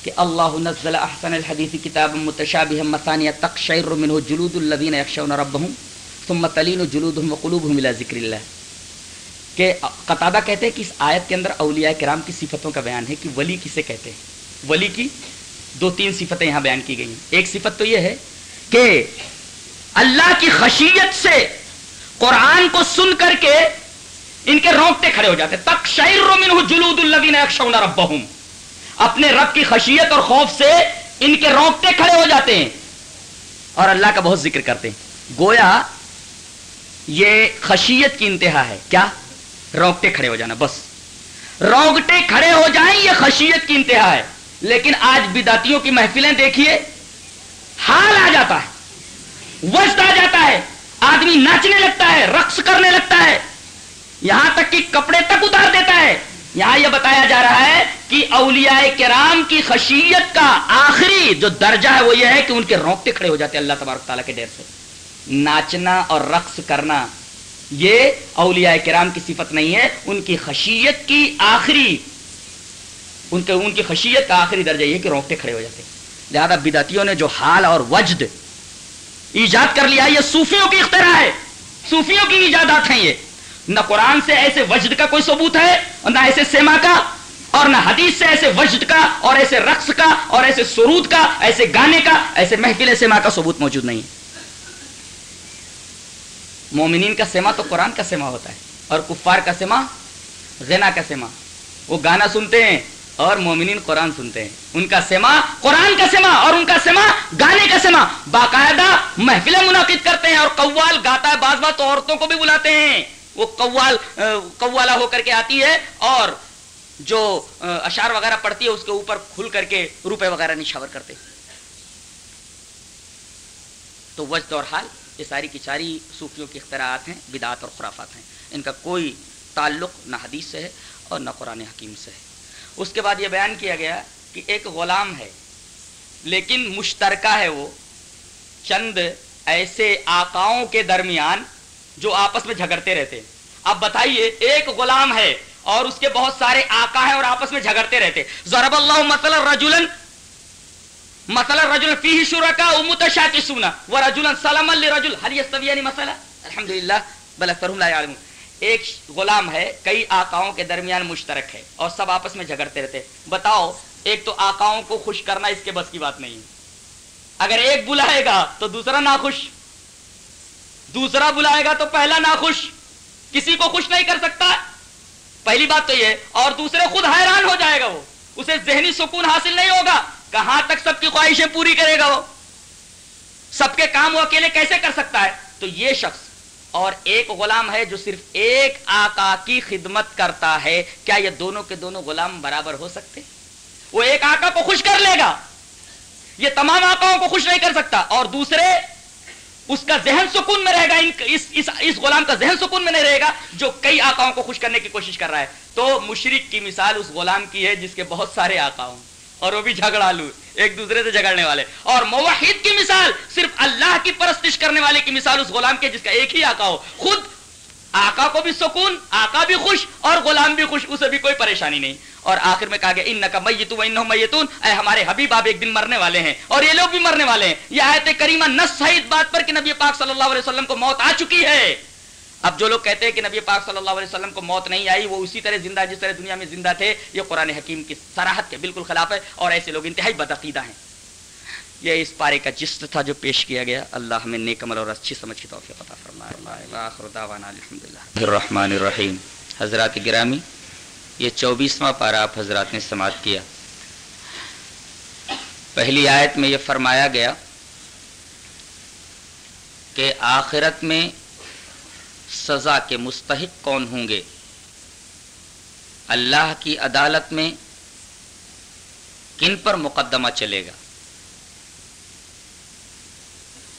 کہ اللہ نزل احسن الحدیث کتاب متشابہ مثانیہ تقشعر منه جلود الذین یخشون ربهم ثم تلین جلودهم وقلوبهم الى ذکر اللہ۔ کہ قطادہ کہتے ہیں کہ اس آیت کے اندر اولیاء کرام کی صفتوں کا بیان ہے کہ ولی کسے کہتے ہیں؟ ولی کی دو تین صفتیں یہاں بیان کی گئی ہیں۔ ایک صفت تو یہ ہے کہ اللہ کی خشیت سے قرآن کو سن کر کے ان کھڑے ہو جاتے تک شعر جلود الدین ربہم اپنے رب کی خشیت اور خوف سے ان کے روکتے کھڑے ہو جاتے ہیں۔ اور اللہ کا بہت ذکر کرتے ہیں۔ گویا یہ خشیت کی انتہا ہے۔ کیا؟ روکتے کھڑے ہو جانا، بس۔ روکٹے کھڑے ہو جائیں یہ خشیت کی انتہا ہے۔ لیکن آج بداتیوں کی محفلیں دیکھیے، حال آ جاتا ہے۔ وسط آ جاتا ہے۔ آدمی ناچنے لگتا ہے، رقص کرنے لگتا ہے۔ یہاں تک کہ کپڑے تک اتار دیتا ہے۔ یہاں یہ بتایا جا رہا ہے کہ اولیاء کرام کی خشیت کا آخری جو درجہ ہے وہ یہ ہے کہ ان کے روکتے کھڑے ہو جاتے ہیں اللہ تبارک تعالیٰ کے ڈیر سے۔ ناچنا اور رقص کرنا، یہ اولیاء کرام کی صفت نہیں ہے، ان کی خشیت کی آخری، ان کے، ان کی خشیت کا آخری درجہ یہ کہ روکتے کھڑے ہو جاتے ہیں۔ لہذا بداتیوں نے جو حال اور وجد ایجاد کر لیا، یہ صوفیوں کی اختراع ہے۔ صوفیوں کی ایجادات ہیں یہ۔ نہ قرآن سے ایسے وجد کا کوئی ثبوت ہے اور نہ ایسے سیما کا اور نہ حدیث سے ایسے وجد کا اور ایسے رقص کا اور ایسے سرود کا ایسے گانے کا ایسے محفل سیما کا ثبوت موجود نہیں مومنین کا سیما تو قرآن کا سیما ہوتا ہے اور کفار کا سیما غنا کا سیما۔ وہ گانا سنتے ہیں اور مومنین قرآن سنتے ہیں۔ ان کا سیما قرآن کا سیما اور ان کا سیما گانے کا سیما۔ باقاعدہ محفلیں منعقد کرتے ہیں اور قوال گاتا ہے، بعض بات عورتوں کو بھی بلاتے ہیں۔ وہ قوال قوالا ہو کر کے آتی ہے اور جو اشار وغیرہ پڑتی ہے، اس کے اوپر کھل کر کے روپے وغیرہ نشاور کرتے تو وجد اور حال، یہ ساری کی ساری صوفیوں کی اختراعات ہیں، بدعات اور خرافات ہیں۔ ان کا کوئی تعلق نہ حدیث سے ہے اور نہ قرآن حکیم سے ہے۔ اس کے بعد یہ بیان کیا گیا کہ ایک غلام ہے، لیکن مشترکہ ہے وہ، چند ایسے آقاؤں کے درمیان جو آپس میں جھگڑتے رہتے۔ اب بتائیے، ایک غلام ہے اور اس کے بہت سارے آقا ہیں اور آپس میں جھگڑتے رہتے۔ ضرب اللہ مثلا رجلا، مثلا رجل فيه شركاء متشاكسون ورجلا سلما لرجل۔ هل يستويان مثلا؟ الحمدللہ بل اکثرهم لا يعلمون ایک غلام ہے، کئی آقاؤں کے درمیان مشترک ہے اور سب آپس میں جھگڑتے رہتے۔ بتاؤ، ایک تو آقاؤں کو خوش کرنا اس کے بس کی بات نہیں۔ اگر ایک بلائے گا تو دوسرا ناخوش۔ دوسرا بلائے گا تو پہلا ناخوش، کسی کو خوش نہیں کر سکتا۔ پہلی بات تو یہ، اور دوسرے خود حیران ہو جائے گا وہ، اسے ذہنی سکون حاصل نہیں ہوگا۔ کہاں تک سب کی خواہشیں پوری کرے گا وہ؟ سب کے کام وہ اکیلے کیسے کر سکتا ہے؟ تو یہ شخص، اور ایک غلام ہے جو صرف ایک آقا کی خدمت کرتا ہے۔ کیا یہ دونوں کے دونوں غلام برابر ہو سکتے؟ وہ ایک آقا کو خوش کر لے گا۔ یہ تمام آقاؤں کو خوش نہیں کر سکتا۔ اور دوسرے اس کا ذہن سکون میں رہے گا اس, اس, اس غلام کا ذہن سکون میں نہیں رہے گا جو کئی آقاؤں کو خوش کرنے کی کوشش کر رہا ہے۔ تو مشرق کی مثال اس غلام کی ہے جس کے بہت سارے آقا ہوں اور وہ بھی جھگڑا لو ایک دوسرے سے جھگڑنے والے۔ اور موحد کی مثال صرف اللہ کی پرستش کرنے والے کی مثال اس غلام کے جس کا ایک ہی آقا ہو خود آقا کو بھی سکون، آقا بھی خوش اور غلام بھی خوش، اسے بھی کوئی پریشانی نہیں۔ اور آخر میں کہا گیا ان کا میتو میتون اے ہمارے حبیب، آپ ایک دن مرنے والے ہیں۔ اور یہ لوگ بھی مرنے والے ہیں۔ یہ آیت کریمہ نس صحیح بات پر کہ نبی پاک صلی اللہ علیہ وسلم کو موت آ چکی ہے۔ اب جو لوگ کہتے ہیں کہ نبی پاک صلی اللہ علیہ وسلم کو موت نہیں آئی، وہ اسی طرح زندہ، جس طرح دنیا میں زندہ تھے، یہ قرآن حکیم کی سراحت کے بالکل خلاف ہے اور ایسے لوگ انتہائی بدعقیدہ ہیں۔ یہ اس پارے کا جست تھا جو پیش کیا گیا۔ اللہ ہمیں نیک عمل اور اچھی سمجھ کی توفیق عطا فرمائے۔ الرحمن الرحیم۔ حضرات گرامی، یہ چوبیسواں پارا آپ حضرات نے سماعت کیا۔ پہلی آیت میں یہ فرمایا گیا کہ آخرت میں سزا کے مستحق کون ہوں گے؟ اللہ کی عدالت میں کن پر مقدمہ چلے گا؟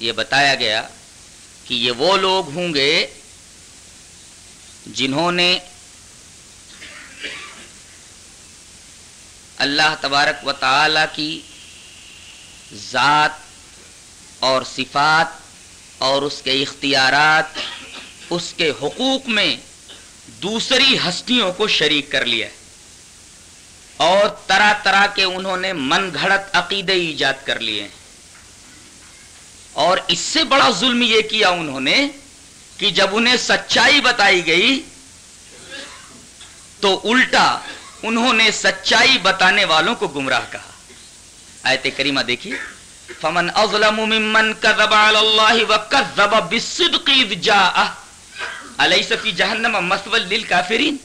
یہ بتایا گیا کہ یہ وہ لوگ ہوں گے جنہوں نے اللہ تبارک و تعالی کی ذات اور صفات اور اس کے اختیارات، اس کے حقوق میں دوسری ہستیوں کو شریک کر لیا اور طرح طرح کے انہوں نے من گھڑت عقیدے ایجاد کر لیے ہیں۔ اور اس سے بڑا ظلم یہ کیا انہوں نے کہ جب انہیں سچائی بتائی گئی تو الٹا انہوں نے سچائی بتانے والوں کو گمراہ کہا۔ آیت کریمہ دیکھیے۔ فمن اظلم ممن كذب على الله وكذب بالصدق اذ جاء اليس في جهنم مثوى للكافرين؟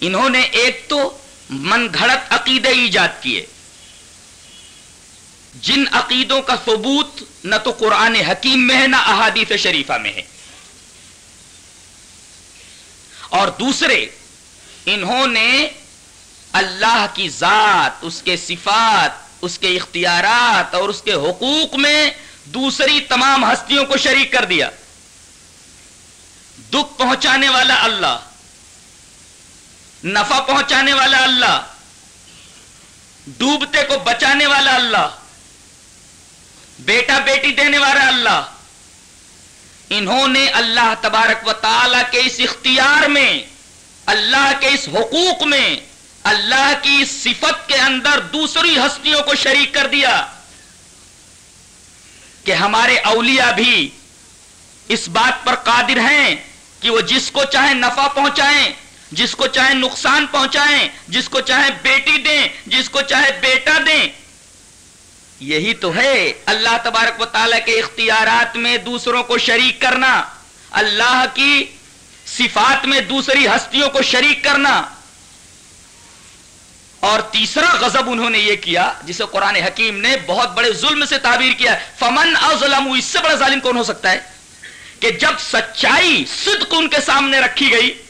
انہوں نے ایک تو من گھڑت عقیدے ایجاد کیے۔ جن عقیدوں کا ثبوت نہ تو قرآن حکیم میں ہے، نہ احادیث شریفہ میں ہے۔ اور دوسرے، انہوں نے اللہ کی ذات، اس کے صفات، اس کے اختیارات اور اس کے حقوق میں دوسری تمام ہستیوں کو شریک کر دیا۔ دکھ پہنچانے والا اللہ، نفع پہنچانے والا اللہ، ڈوبتے کو بچانے والا اللہ۔ بیٹا بیٹی دینے والا اللہ۔ انہوں نے اللہ تبارک و تعالی کے اس اختیار میں، اللہ کے اس حقوق میں، اللہ کی صفت کے اندر دوسری ہستیوں کو شریک کر دیا کہ ہمارے اولیاء بھی اس بات پر قادر ہیں کہ وہ جس کو چاہے نفع پہنچائیں، جس کو چاہے نقصان پہنچائیں، جس کو چاہے بیٹی دیں، جس کو چاہے بیٹا دیں یہی تو ہے اللہ تبارک و تعالیٰ کے اختیارات میں دوسروں کو شریک کرنا، اللہ کی صفات میں دوسری ہستیوں کو شریک کرنا۔ اور تیسرا غضب انہوں نے یہ کیا، جسے قرآن حکیم نے بہت بڑے ظلم سے تعبیر کیا فمن ازلم اس سے بڑا ظالم کون ہو سکتا ہے؟ کہ جب سچائی صدق ان کے سامنے رکھی گئی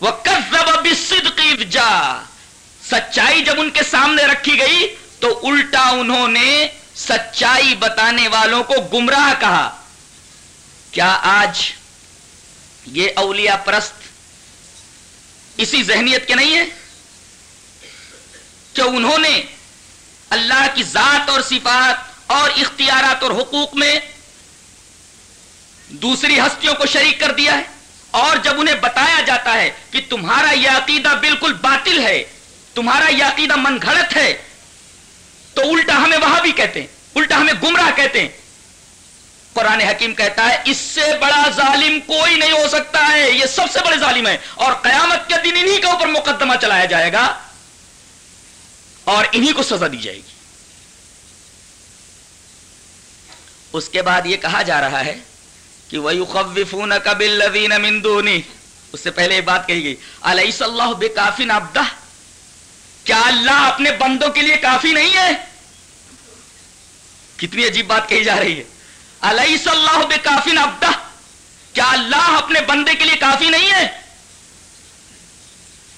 وہ جا، سچائی جب ان کے سامنے رکھی گئی تو الٹا انہوں نے سچائی بتانے والوں کو گمراہ کہا۔ کیا آج یہ اولیاء پرست اسی ذہنیت کے نہیں ہے کہ انہوں نے اللہ کی ذات اور صفات اور اختیارات اور حقوق میں دوسری ہستیوں کو شریک کر دیا ہے۔ اور جب انہیں بتایا جاتا ہے کہ تمہارا یہ عقیدہ بالکل باطل ہے، تمہارا یہ عقیدہ من گھڑت ہے، تو الٹا ہمیں وہاں بھی کہتے ہیں، الٹا ہمیں گمراہ کہتے ہیں۔ قرآن حکیم کہتا ہے، اس سے بڑا ظالم کوئی نہیں ہو سکتا ہے، یہ سب سے بڑے ظالم ہے اور قیامت کے دن انہی کے اوپر مقدمہ چلایا جائے گا اور انہی کو سزا دی جائے گی۔ اس کے بعد یہ کہا جا رہا ہے کہ وہ خوفون قبل مندونی اس سے پہلے یہ بات کہی گئی۔ علیہ اللہ بے کافی نابدہ کیا اللہ اپنے بندوں کے لیے کافی نہیں ہے؟ کتنی عجیب بات کہی جا رہی ہے۔ علیہ اللہ بے کافی نبدہ کیا اللہ اپنے بندے کے لیے کافی نہیں ہے؟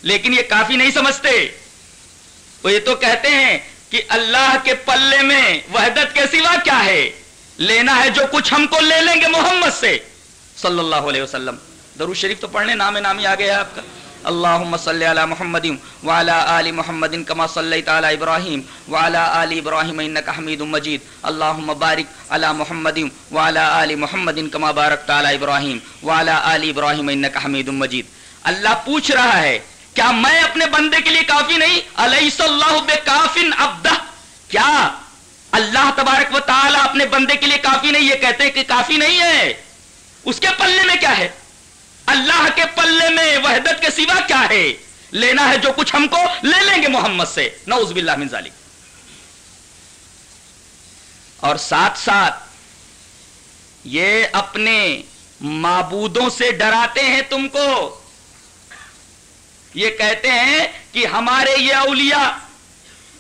لیکن یہ کافی نہیں سمجھتے۔ وہ یہ تو کہتے ہیں کہ اللہ کے پلے میں وحدت کے سوا کیا ہے؟ لینا ہے جو کچھ ہم کو لے لیں گے محمد سے۔ صلی اللہ علیہ وسلم۔ درو شریف تو پڑھنے نام نامی آ گیا آپ کا۔ اللهم صل على محمد وعلى ال محمد كما صليت على ابراهيم وعلى ال ابراهيم انك حميد مجيد اللهم بارك على محمد وعلى ال محمد كما باركت على ابراهيم وعلى ال ابراهيم انك حميد مجيد اللہ پوچھ رہا ہے، کیا میں اپنے بندے کے لیے کافی نہیں؟ علیہ صلی اللہ بکافن عبدہ۔ کیا؟ اللہ تبارک و تعالی اپنے بندے کے لیے کافی نہیں یہ کہتے کہ کافی نہیں ہے۔ اس کے پلے میں کیا ہے؟ اللہ کے پلے میں وحدت کے سوا کیا ہے؟ لینا ہے جو کچھ ہم کو، لے لیں گے محمد سے۔ نعوذ باللہ من ذالک۔ اور ساتھ ساتھ یہ اپنے معبودوں سے ڈراتے ہیں تم کو۔ یہ کہتے ہیں کہ ہمارے یہ اولیاء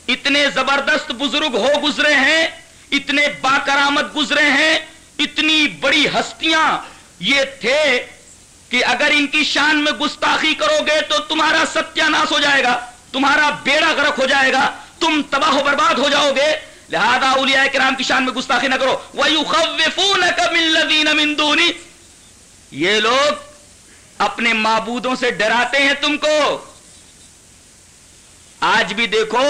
اتنے زبردست بزرگ ہو گزرے ہیں، اتنے باکرامت گزرے ہیں، اتنی بڑی ہستیاں یہ تھے کہ اگر ان کی شان میں گستاخی کرو گے تو تمہارا ستیہ ناش ہو جائے گا، تمہارا بیڑا گرک ہو جائے گا، تم تباہ و برباد ہو جاؤ گے۔ لہذا اولیاء کرام کی شان میں گستاخی نہ کرو۔ وَيُخَوِّفُونَكَ مِن مِن دُونِ یہ لوگ اپنے معبودوں سے ڈراتے ہیں تم کو۔ آج بھی دیکھو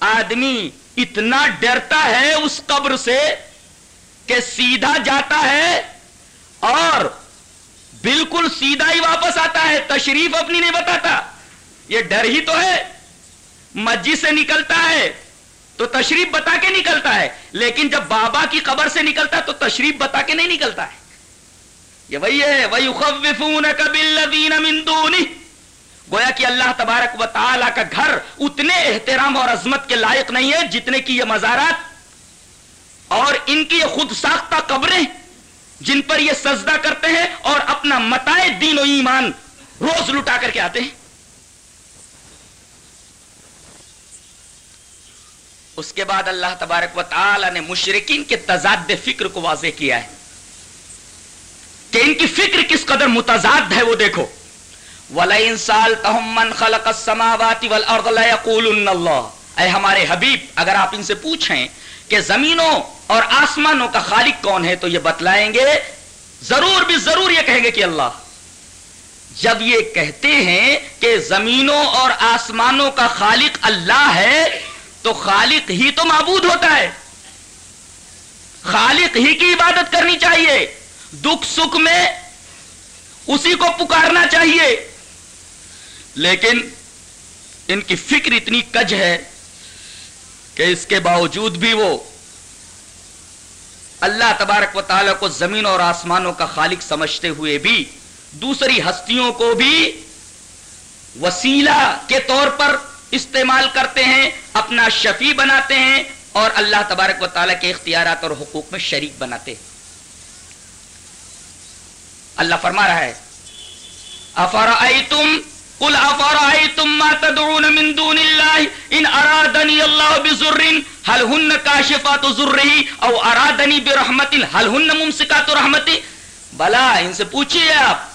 آدمی اتنا ڈرتا ہے اس قبر سے کہ سیدھا جاتا ہے اور بالکل سیدھا ہی واپس آتا ہے، تشریف اپنی نہیں بتاتا۔ یہ ڈر ہی تو ہے۔ مسجد سے نکلتا ہے تو تشریف بتا کے نکلتا ہے، لیکن جب بابا کی قبر سے نکلتا تو تشریف بتا کے نہیں نکلتا ہے۔ یہ وہی ہے وہی گویا کہ اللہ تبارک و تعالی کا گھر اتنے احترام اور عظمت کے لائق نہیں ہے جتنے کی یہ مزارات اور ان کی یہ خود ساختہ قبریں جن پر یہ سجدہ کرتے ہیں اور اپنا متائے دین و ایمان روز لٹا کر کے آتے ہیں۔ اس کے بعد اللہ تبارک و تعالی نے مشرقین کے تضاد فکر کو واضح کیا ہے کہ ان کی فکر کس قدر متضاد ہے وہ دیکھو۔ وَلَئِن سَالْتَهُمْ مَنْ خَلَقَ السَّمَاوَاتِ وَالْأَرْضَ لَيَقُولُنَّ اللَّهِ۔ اے ہمارے حبیب، اگر آپ ان سے پوچھیں کہ زمینوں اور آسمانوں کا خالق کون ہے تو یہ بتلائیں گے، ضرور بھی ضرور یہ کہیں گے کہ اللہ۔ جب یہ کہتے ہیں کہ زمینوں اور آسمانوں کا خالق اللہ ہے، تو خالق ہی تو معبود ہوتا ہے۔ خالق ہی کی عبادت کرنی چاہیے۔ دکھ سکھ میں اسی کو پکارنا چاہیے۔ لیکن ان کی فکر اتنی کج ہے کہ اس کے باوجود بھی وہ اللہ تبارک و تعالیٰ کو زمین اور آسمانوں کا خالق سمجھتے ہوئے بھی دوسری ہستیوں کو بھی وسیلہ کے طور پر استعمال کرتے ہیں، اپنا شفیع بناتے ہیں اور اللہ تبارک و تعالیٰ کے اختیارات اور حقوق میں شریک بناتے ہیں۔ اللہ فرما رہا ہے افرائیتم قل افرائیتم ما تدعون من دون اللہ ان ارادنی اللہ بزر حل ہن کاشفات ذرہی او ارادنی برحمت حل ہن ممسکات رحمتی بلا، ان سے پوچھئے آپ۔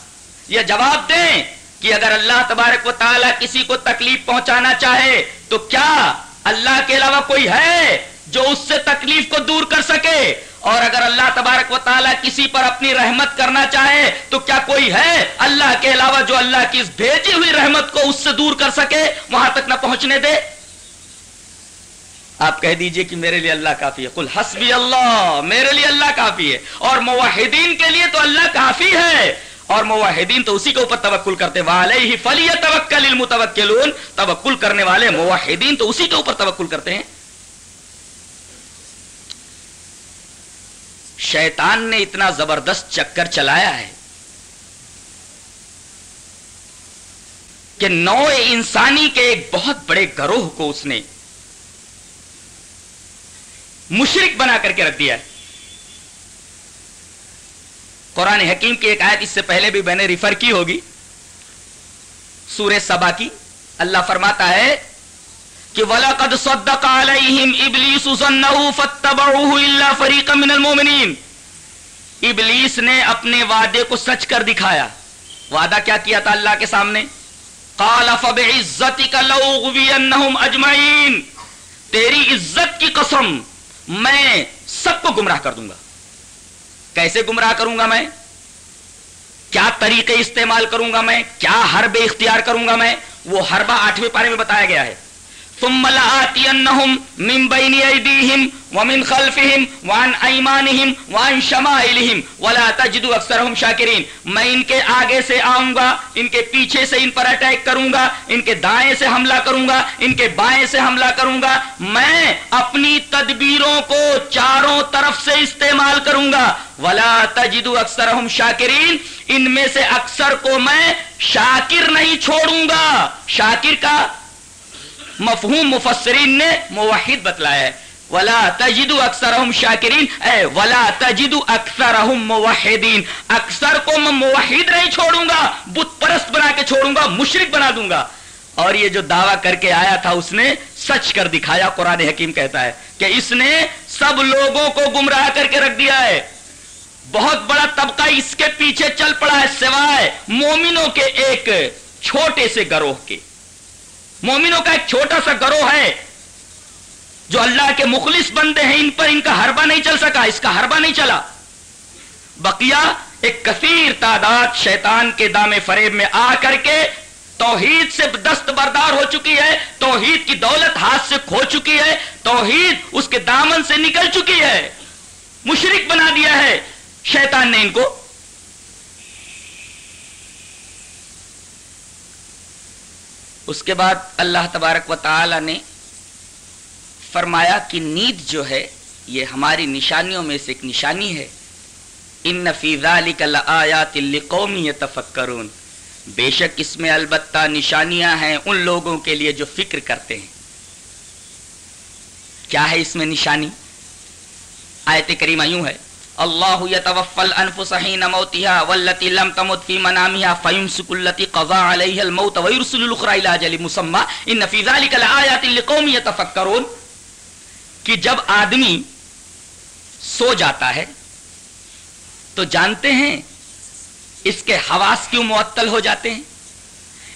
یہ جواب دیں کہ اگر اللہ تبارک و تعالی کسی کو تکلیف پہنچانا چاہے تو کیا اللہ کے علاوہ کوئی ہے جو اس سے تکلیف کو دور کر سکے؟ اور اگر اللہ تبارک و تعالیٰ کسی پر اپنی رحمت کرنا چاہے، تو کیا کوئی ہے اللہ کے علاوہ جو اللہ کی اس بھیجی ہوئی رحمت کو اس سے دور کر سکے، وہاں تک نہ پہنچنے دے؟ آپ کہہ دیجیے کہ میرے لیے اللہ کافی ہے۔ کل حسبی اللہ، میرے لیے اللہ کافی ہے۔ اور موحدین کے لیے تو اللہ کافی ہے۔ اور موحدین تو اسی کے اوپر توکل کرتے۔ والے ہی فلی توکل المتوکلون توکل کرنے والے موحدین تو اسی کے اوپر توکل کرتے ہیں۔ شیطان نے اتنا زبردست چکر چلایا ہے کہ نو انسانی کے ایک بہت بڑے گروہ کو اس نے مشرق بنا کر کے رکھ دیا ہے۔ قرآن حکیم کی ایک آیت اس سے پہلے بھی میں نے ریفر کی ہوگی۔ سورہ سبا کی۔ اللہ فرماتا ہے کہ وَلَقَدْ صَدَّقَ عَلَيْهِمْ إِبْلِيسُ ظَنَّهُ فَاتَّبَعُوهُ إِلَّا فَرِيقًا مِنَ الْمُؤْمِنِينَ۔ ابلیس نے اپنے وعدے کو سچ کر دکھایا۔ وعدہ کیا کیا تھا اللہ کے سامنے؟ قَالَ فَبِعِزَّتِكَ لَوْغُوِيَنَّهُمْ أَجْمَعِينَ۔ تیری عزت کی قسم میں سب کو گمراہ کر دوں گا۔ کیسے گمراہ کروں گا میں؟ کیا طریقے استعمال کروں گا میں؟ کیا حرب اختیار کروں گا میں؟ وہ حربہ آٹھویں پارے میں بتایا گیا ہے۔ ثم لآتينهم من بين ايديهم ومن خلفهم وعن ايمانهم وعن شمائلهم ولا تجد اكثرهم شاكرين میں ان کے آگے سے آؤں گا ان کے پیچھے سے ان پر اٹیک کروں گا ان کے دائیں سے حملہ کروں گا ان کے بائیں سے حملہ کروں گا میں اپنی تدبیروں کو چاروں طرف سے استعمال کروں گا ولا تجد اکثرهم شاکرین، ان میں سے اکثر کو میں شاکر نہیں چھوڑوں گا شاکر کا مفہوم مفسرین نے موحد بتلایا ہے۔ ولا تجد اکثرهم شاکرین اے، ولا تجد اکثرهم موحدین اکثر کو میں موحد نہیں چھوڑوں گا، بت پرست بنا کے چھوڑوں گا، مشرک بنا دوں گا۔ اور یہ جو دعویٰ کر کے آیا تھا، اس نے سچ کر دکھایا۔ قرآن حکیم کہتا ہے کہ اس نے سب لوگوں کو گمراہ کر کے رکھ دیا ہے۔ بہت بڑا طبقہ اس کے پیچھے چل پڑا ہے، سوائے مومنوں کے ایک چھوٹے سے گروہ کے۔ مومنوں کا ایک چھوٹا سا گروہ ہے جو اللہ کے مخلص بندے ہیں، ان پر ان کا حربہ نہیں چل سکا، اس کا حربہ نہیں چلا۔ بقیہ ایک کثیر تعداد شیطان کے دام فریب میں آ کر کے توحید سے دست بردار ہو چکی ہے، توحید کی دولت ہاتھ سے کھو چکی ہے، توحید اس کے دامن سے نکل چکی ہے۔ مشرق بنا دیا ہے۔ شیطان نے ان کو اس کے بعد اللہ تبارک و تعالی نے فرمایا کہ نیند جو ہے، یہ ہماری نشانیوں میں سے ایک نشانی ہے۔ ان نفیزہ آیات قومی تفکرون بے شک اس میں البتہ نشانیاں ہیں ان لوگوں کے لیے جو فکر کرتے ہیں۔ کیا ہے اس میں نشانی؟ آیت کریمہ یوں ہے۔ اللہ یتوفل انفس حین موتها والتي لم تمت في منامها فيمسك التي قضى عليها الموت ويرسل الاخرى الى اجل مسمى ان في ذلك لآيات لقوم يتفكرون کہ جب آدمی سو جاتا ہے تو جانتے ہیں اس کے حواس کیوں معطل ہو جاتے ہیں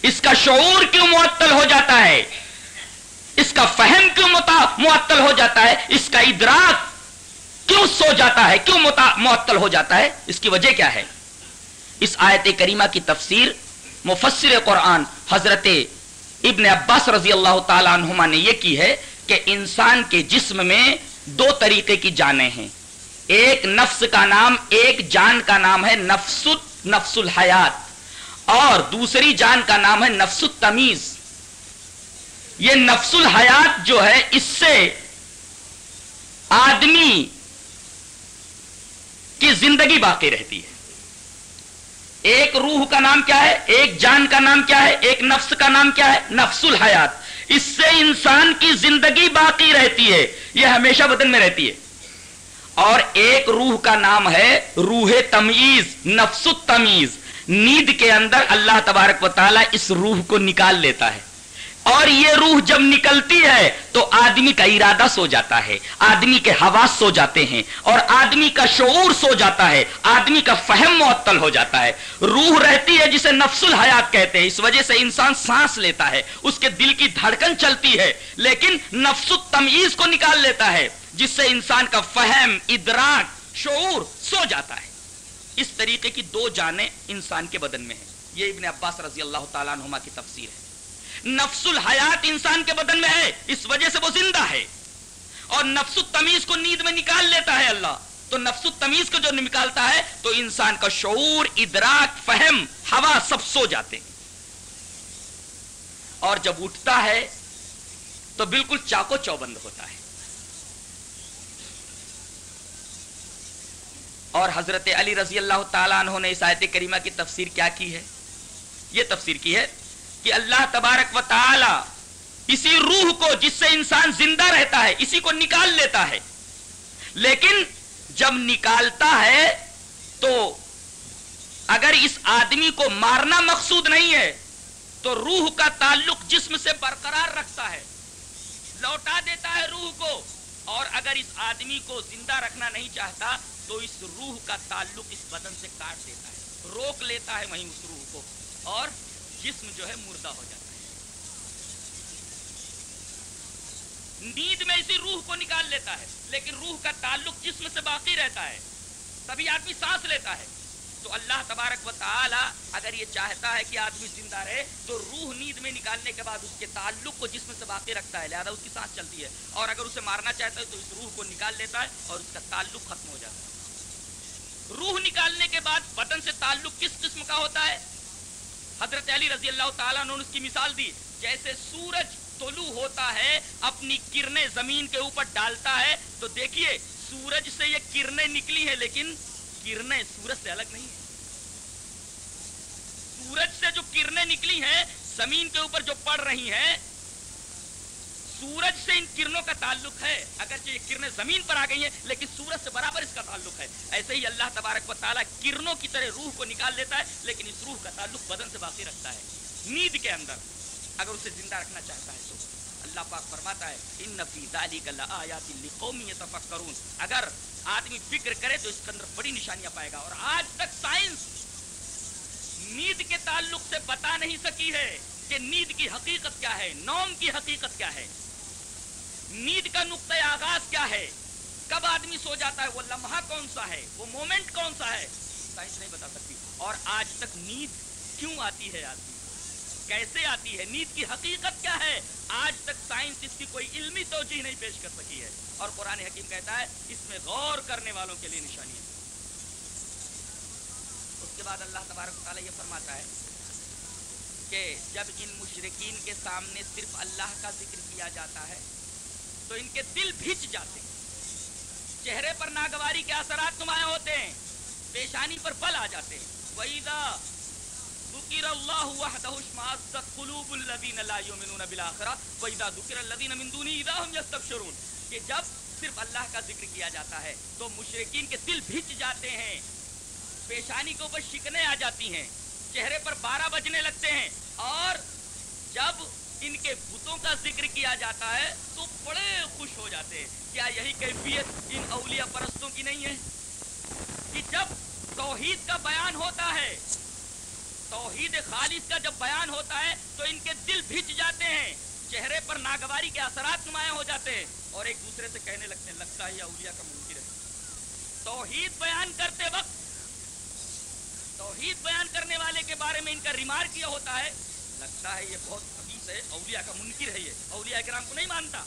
اس کا شعور کیوں معطل ہو جاتا ہے اس کا فہم کیوں معطل ہو جاتا ہے اس کا ادراک کیوں سو جاتا ہے؟ کیوں معطل ہو جاتا ہے؟ اس کی وجہ کیا ہے؟ اس آیت کریمہ کی تفسیر مفسر قرآن حضرت ابن عباس رضی اللہ تعالی عنہما نے یہ کی ہے کہ انسان کے جسم میں دو طریقے کی جانیں ہیں۔ ایک نفس کا نام، ایک جان کا نام ہے نفس نفس الحیات، اور دوسری جان کا نام ہے نفس التمیز۔ یہ نفس الحیات جو ہے، اس سے آدمی کی زندگی باقی رہتی ہے۔ ایک روح کا نام کیا ہے؟ ایک جان کا نام کیا ہے؟ ایک نفس کا نام کیا ہے؟ نفس الحیات۔ اس سے انسان کی زندگی باقی رہتی ہے۔ یہ ہمیشہ بدن میں رہتی ہے۔ اور ایک روح کا نام ہے روح تمیز، نفس التمیز۔ نیند کے اندر اللہ تبارک و تعالیٰ اس روح کو نکال لیتا ہے۔ اور یہ روح جب نکلتی ہے تو آدمی کا ارادہ سو جاتا ہے، آدمی کے حواس سو جاتے ہیں اور آدمی کا شعور سو جاتا ہے، آدمی کا فہم معطل ہو جاتا ہے۔ روح رہتی ہے جسے نفس الحیات کہتے ہیں، اس وجہ سے انسان سانس لیتا ہے، اس کے دل کی دھڑکن چلتی ہے، لیکن نفس التمیز کو نکال لیتا ہے، جس سے انسان کا فہم، ادراک، شعور سو جاتا ہے۔ اس طریقے کی دو جانیں انسان کے بدن میں ہیں۔ یہ ابن عباس رضی اللہ تعالیٰ عنہما کی تفسیر ہے۔ نفس الحیات انسان کے بدن میں ہے، اس وجہ سے وہ زندہ ہے۔ اور نفس التمیز کو نیند میں نکال لیتا ہے اللہ۔ تو نفس التمیز کو جو نکالتا ہے، تو انسان کا شعور، ادراک، فہم، ہوا سب سو جاتے ہیں۔ اور جب اٹھتا ہے، تو بالکل چاکو چوبند ہوتا ہے۔ اور حضرت علی رضی اللہ تعالیٰ عنہ نے اس آیت کریمہ کی تفسیر کیا کی ہے؟ یہ تفسیر کی ہے کہ اللہ تبارک و تعالی اسی روح کو جس سے انسان زندہ رہتا ہے، اسی کو نکال لیتا ہے۔ لیکن جب نکالتا ہے تو اگر اس آدمی کو مارنا مقصود نہیں ہے، تو روح کا تعلق جسم سے برقرار رکھتا ہے۔ لوٹا دیتا ہے روح کو۔ اور اگر اس آدمی کو زندہ رکھنا نہیں چاہتا، تو اس روح کا تعلق اس بدن سے کاٹ دیتا ہے۔ روک لیتا ہے وہیں اس روح کو۔ اور جسم جو ہے مردہ ہو جاتا ہے۔ نیند میں اسی روح کو نکال لیتا ہے، لیکن روح کا تعلق جسم سے باقی رہتا ہے۔ تبھی آدمی سانس لیتا ہے۔ تو اللہ تبارک و تعالی اگر یہ چاہتا ہے کہ آدمی زندہ رہے، تو روح نیند میں نکالنے کے بعد اس کے تعلق کو جسم سے باقی رکھتا ہے۔ لہذا اس کی سانس چلتی ہے۔ اور اگر اسے مارنا چاہتا ہے، تو اس روح کو نکال لیتا ہے اور اس کا تعلق ختم ہو جاتا ہے۔ روح نکالنے کے بعد بدن سے تعلق کس قسم کا ہوتا ہے؟ حضرت علی رضی اللہ تعالیٰ نے اس کی مثال دی۔ جیسے سورج طلوع ہوتا ہے، اپنی کرنیں زمین کے اوپر ڈالتا ہے، تو دیکھیے، سورج سے یہ کرنیں نکلی ہیں، لیکن کرنیں سورج سے الگ نہیں ہیں۔ سورج سے جو کرنیں نکلی ہیں، زمین کے اوپر جو پڑ رہی ہیں سورج سے ان کرنوں کا تعلق ہے۔ اگرچہ یہ کرنیں زمین پر آ گئی ہیں، لیکن سورج سے برابر اس کا تعلق ہے۔ ایسے ہی اللہ تبارک و تعالیٰ کرنوں کی طرح روح کو نکال دیتا ہے، لیکن اس روح کا تعلق بدن سے باقی رکھتا ہے۔ نیند کے اندر اگر اسے زندہ رکھنا چاہتا ہے تو اللہ پاک فرماتا ہے، ان نفی دالی قومی تفکرون اگر آدمی فکر کرے تو اس کے اندر بڑی نشانیاں پائے گا، اور آج تک سائنس نیند کے تعلق سے بتا نہیں سکی ہے کہ نیند کی حقیقت کیا ہے، نوم کی حقیقت کیا ہے۔ نیند کا نقطۂ آغاز کیا ہے؟ کب آدمی سو جاتا ہے؟ وہ لمحہ کون سا ہے؟ وہ مومنٹ کون سا ہے؟ سائنس نہیں بتا سکتی۔ اور آج تک نیند کیوں آتی ہے آدمی؟ کیسے آتی ہے؟ نیند کی حقیقت کیا ہے؟ آج تک سائنس اس کی کوئی علمی توجہ نہیں پیش کر سکی ہے۔ اور قرآن حکیم کہتا ہے، اس میں غور کرنے والوں کے لیے نشانی ہے۔ اس کے بعد اللہ تبارک تعالیٰ یہ فرماتا ہے کہ جب ان مشرقین کے سامنے صرف اللہ کا ذکر کیا جاتا ہے تو ان کے دل بھیج جاتے ہیں۔ چہرے پر ناگواری کے اثرات نمایاں ہوتے ہیں۔ پیشانی پر بل آ جاتے ہیں۔ وَإِذَا ذکر اللہ وحدہ اشمعزت قلوب الذین لا یؤمنون بالآخرہ وَإِذَا ذکر الذین من دونہ اذا هم یستبشرون کہ جب صرف اللہ کا ذکر کیا جاتا ہے تو مشرقین کے دل بھیج جاتے ہیں۔ پیشانی کے اوپر شکنے آ جاتی ہیں۔ چہرے پر بارہ بجنے لگتے ہیں۔ اور جب ان کے بتوں کا ذکر کیا جاتا ہے تو بڑے خوش ہو جاتے ہیں۔ کیا یہی کیفیت ان اولیاء پرستوں کی نہیں ہے؟ کہ جب توحید کا بیان ہوتا ہے، توحید خالص کا جب بیان ہوتا ہے تو ان کے دل بھیج جاتے ہیں، چہرے پر ناگواری کے اثرات نمایاں ہو جاتے ہیں۔ اور ایک دوسرے سے کہنے لگتے ہیں، لگتا ہے اولیاء کا منکر ہے۔ توحید بیان کرتے وقت، توحید بیان کرنے والے کے بارے میں ان کا ریمارک یہ ہوتا ہے، لگتا ہے یہ بہت سے اولیاء کا منکر ہے یہ۔ اولیاء کرام کو نہیں مانتا۔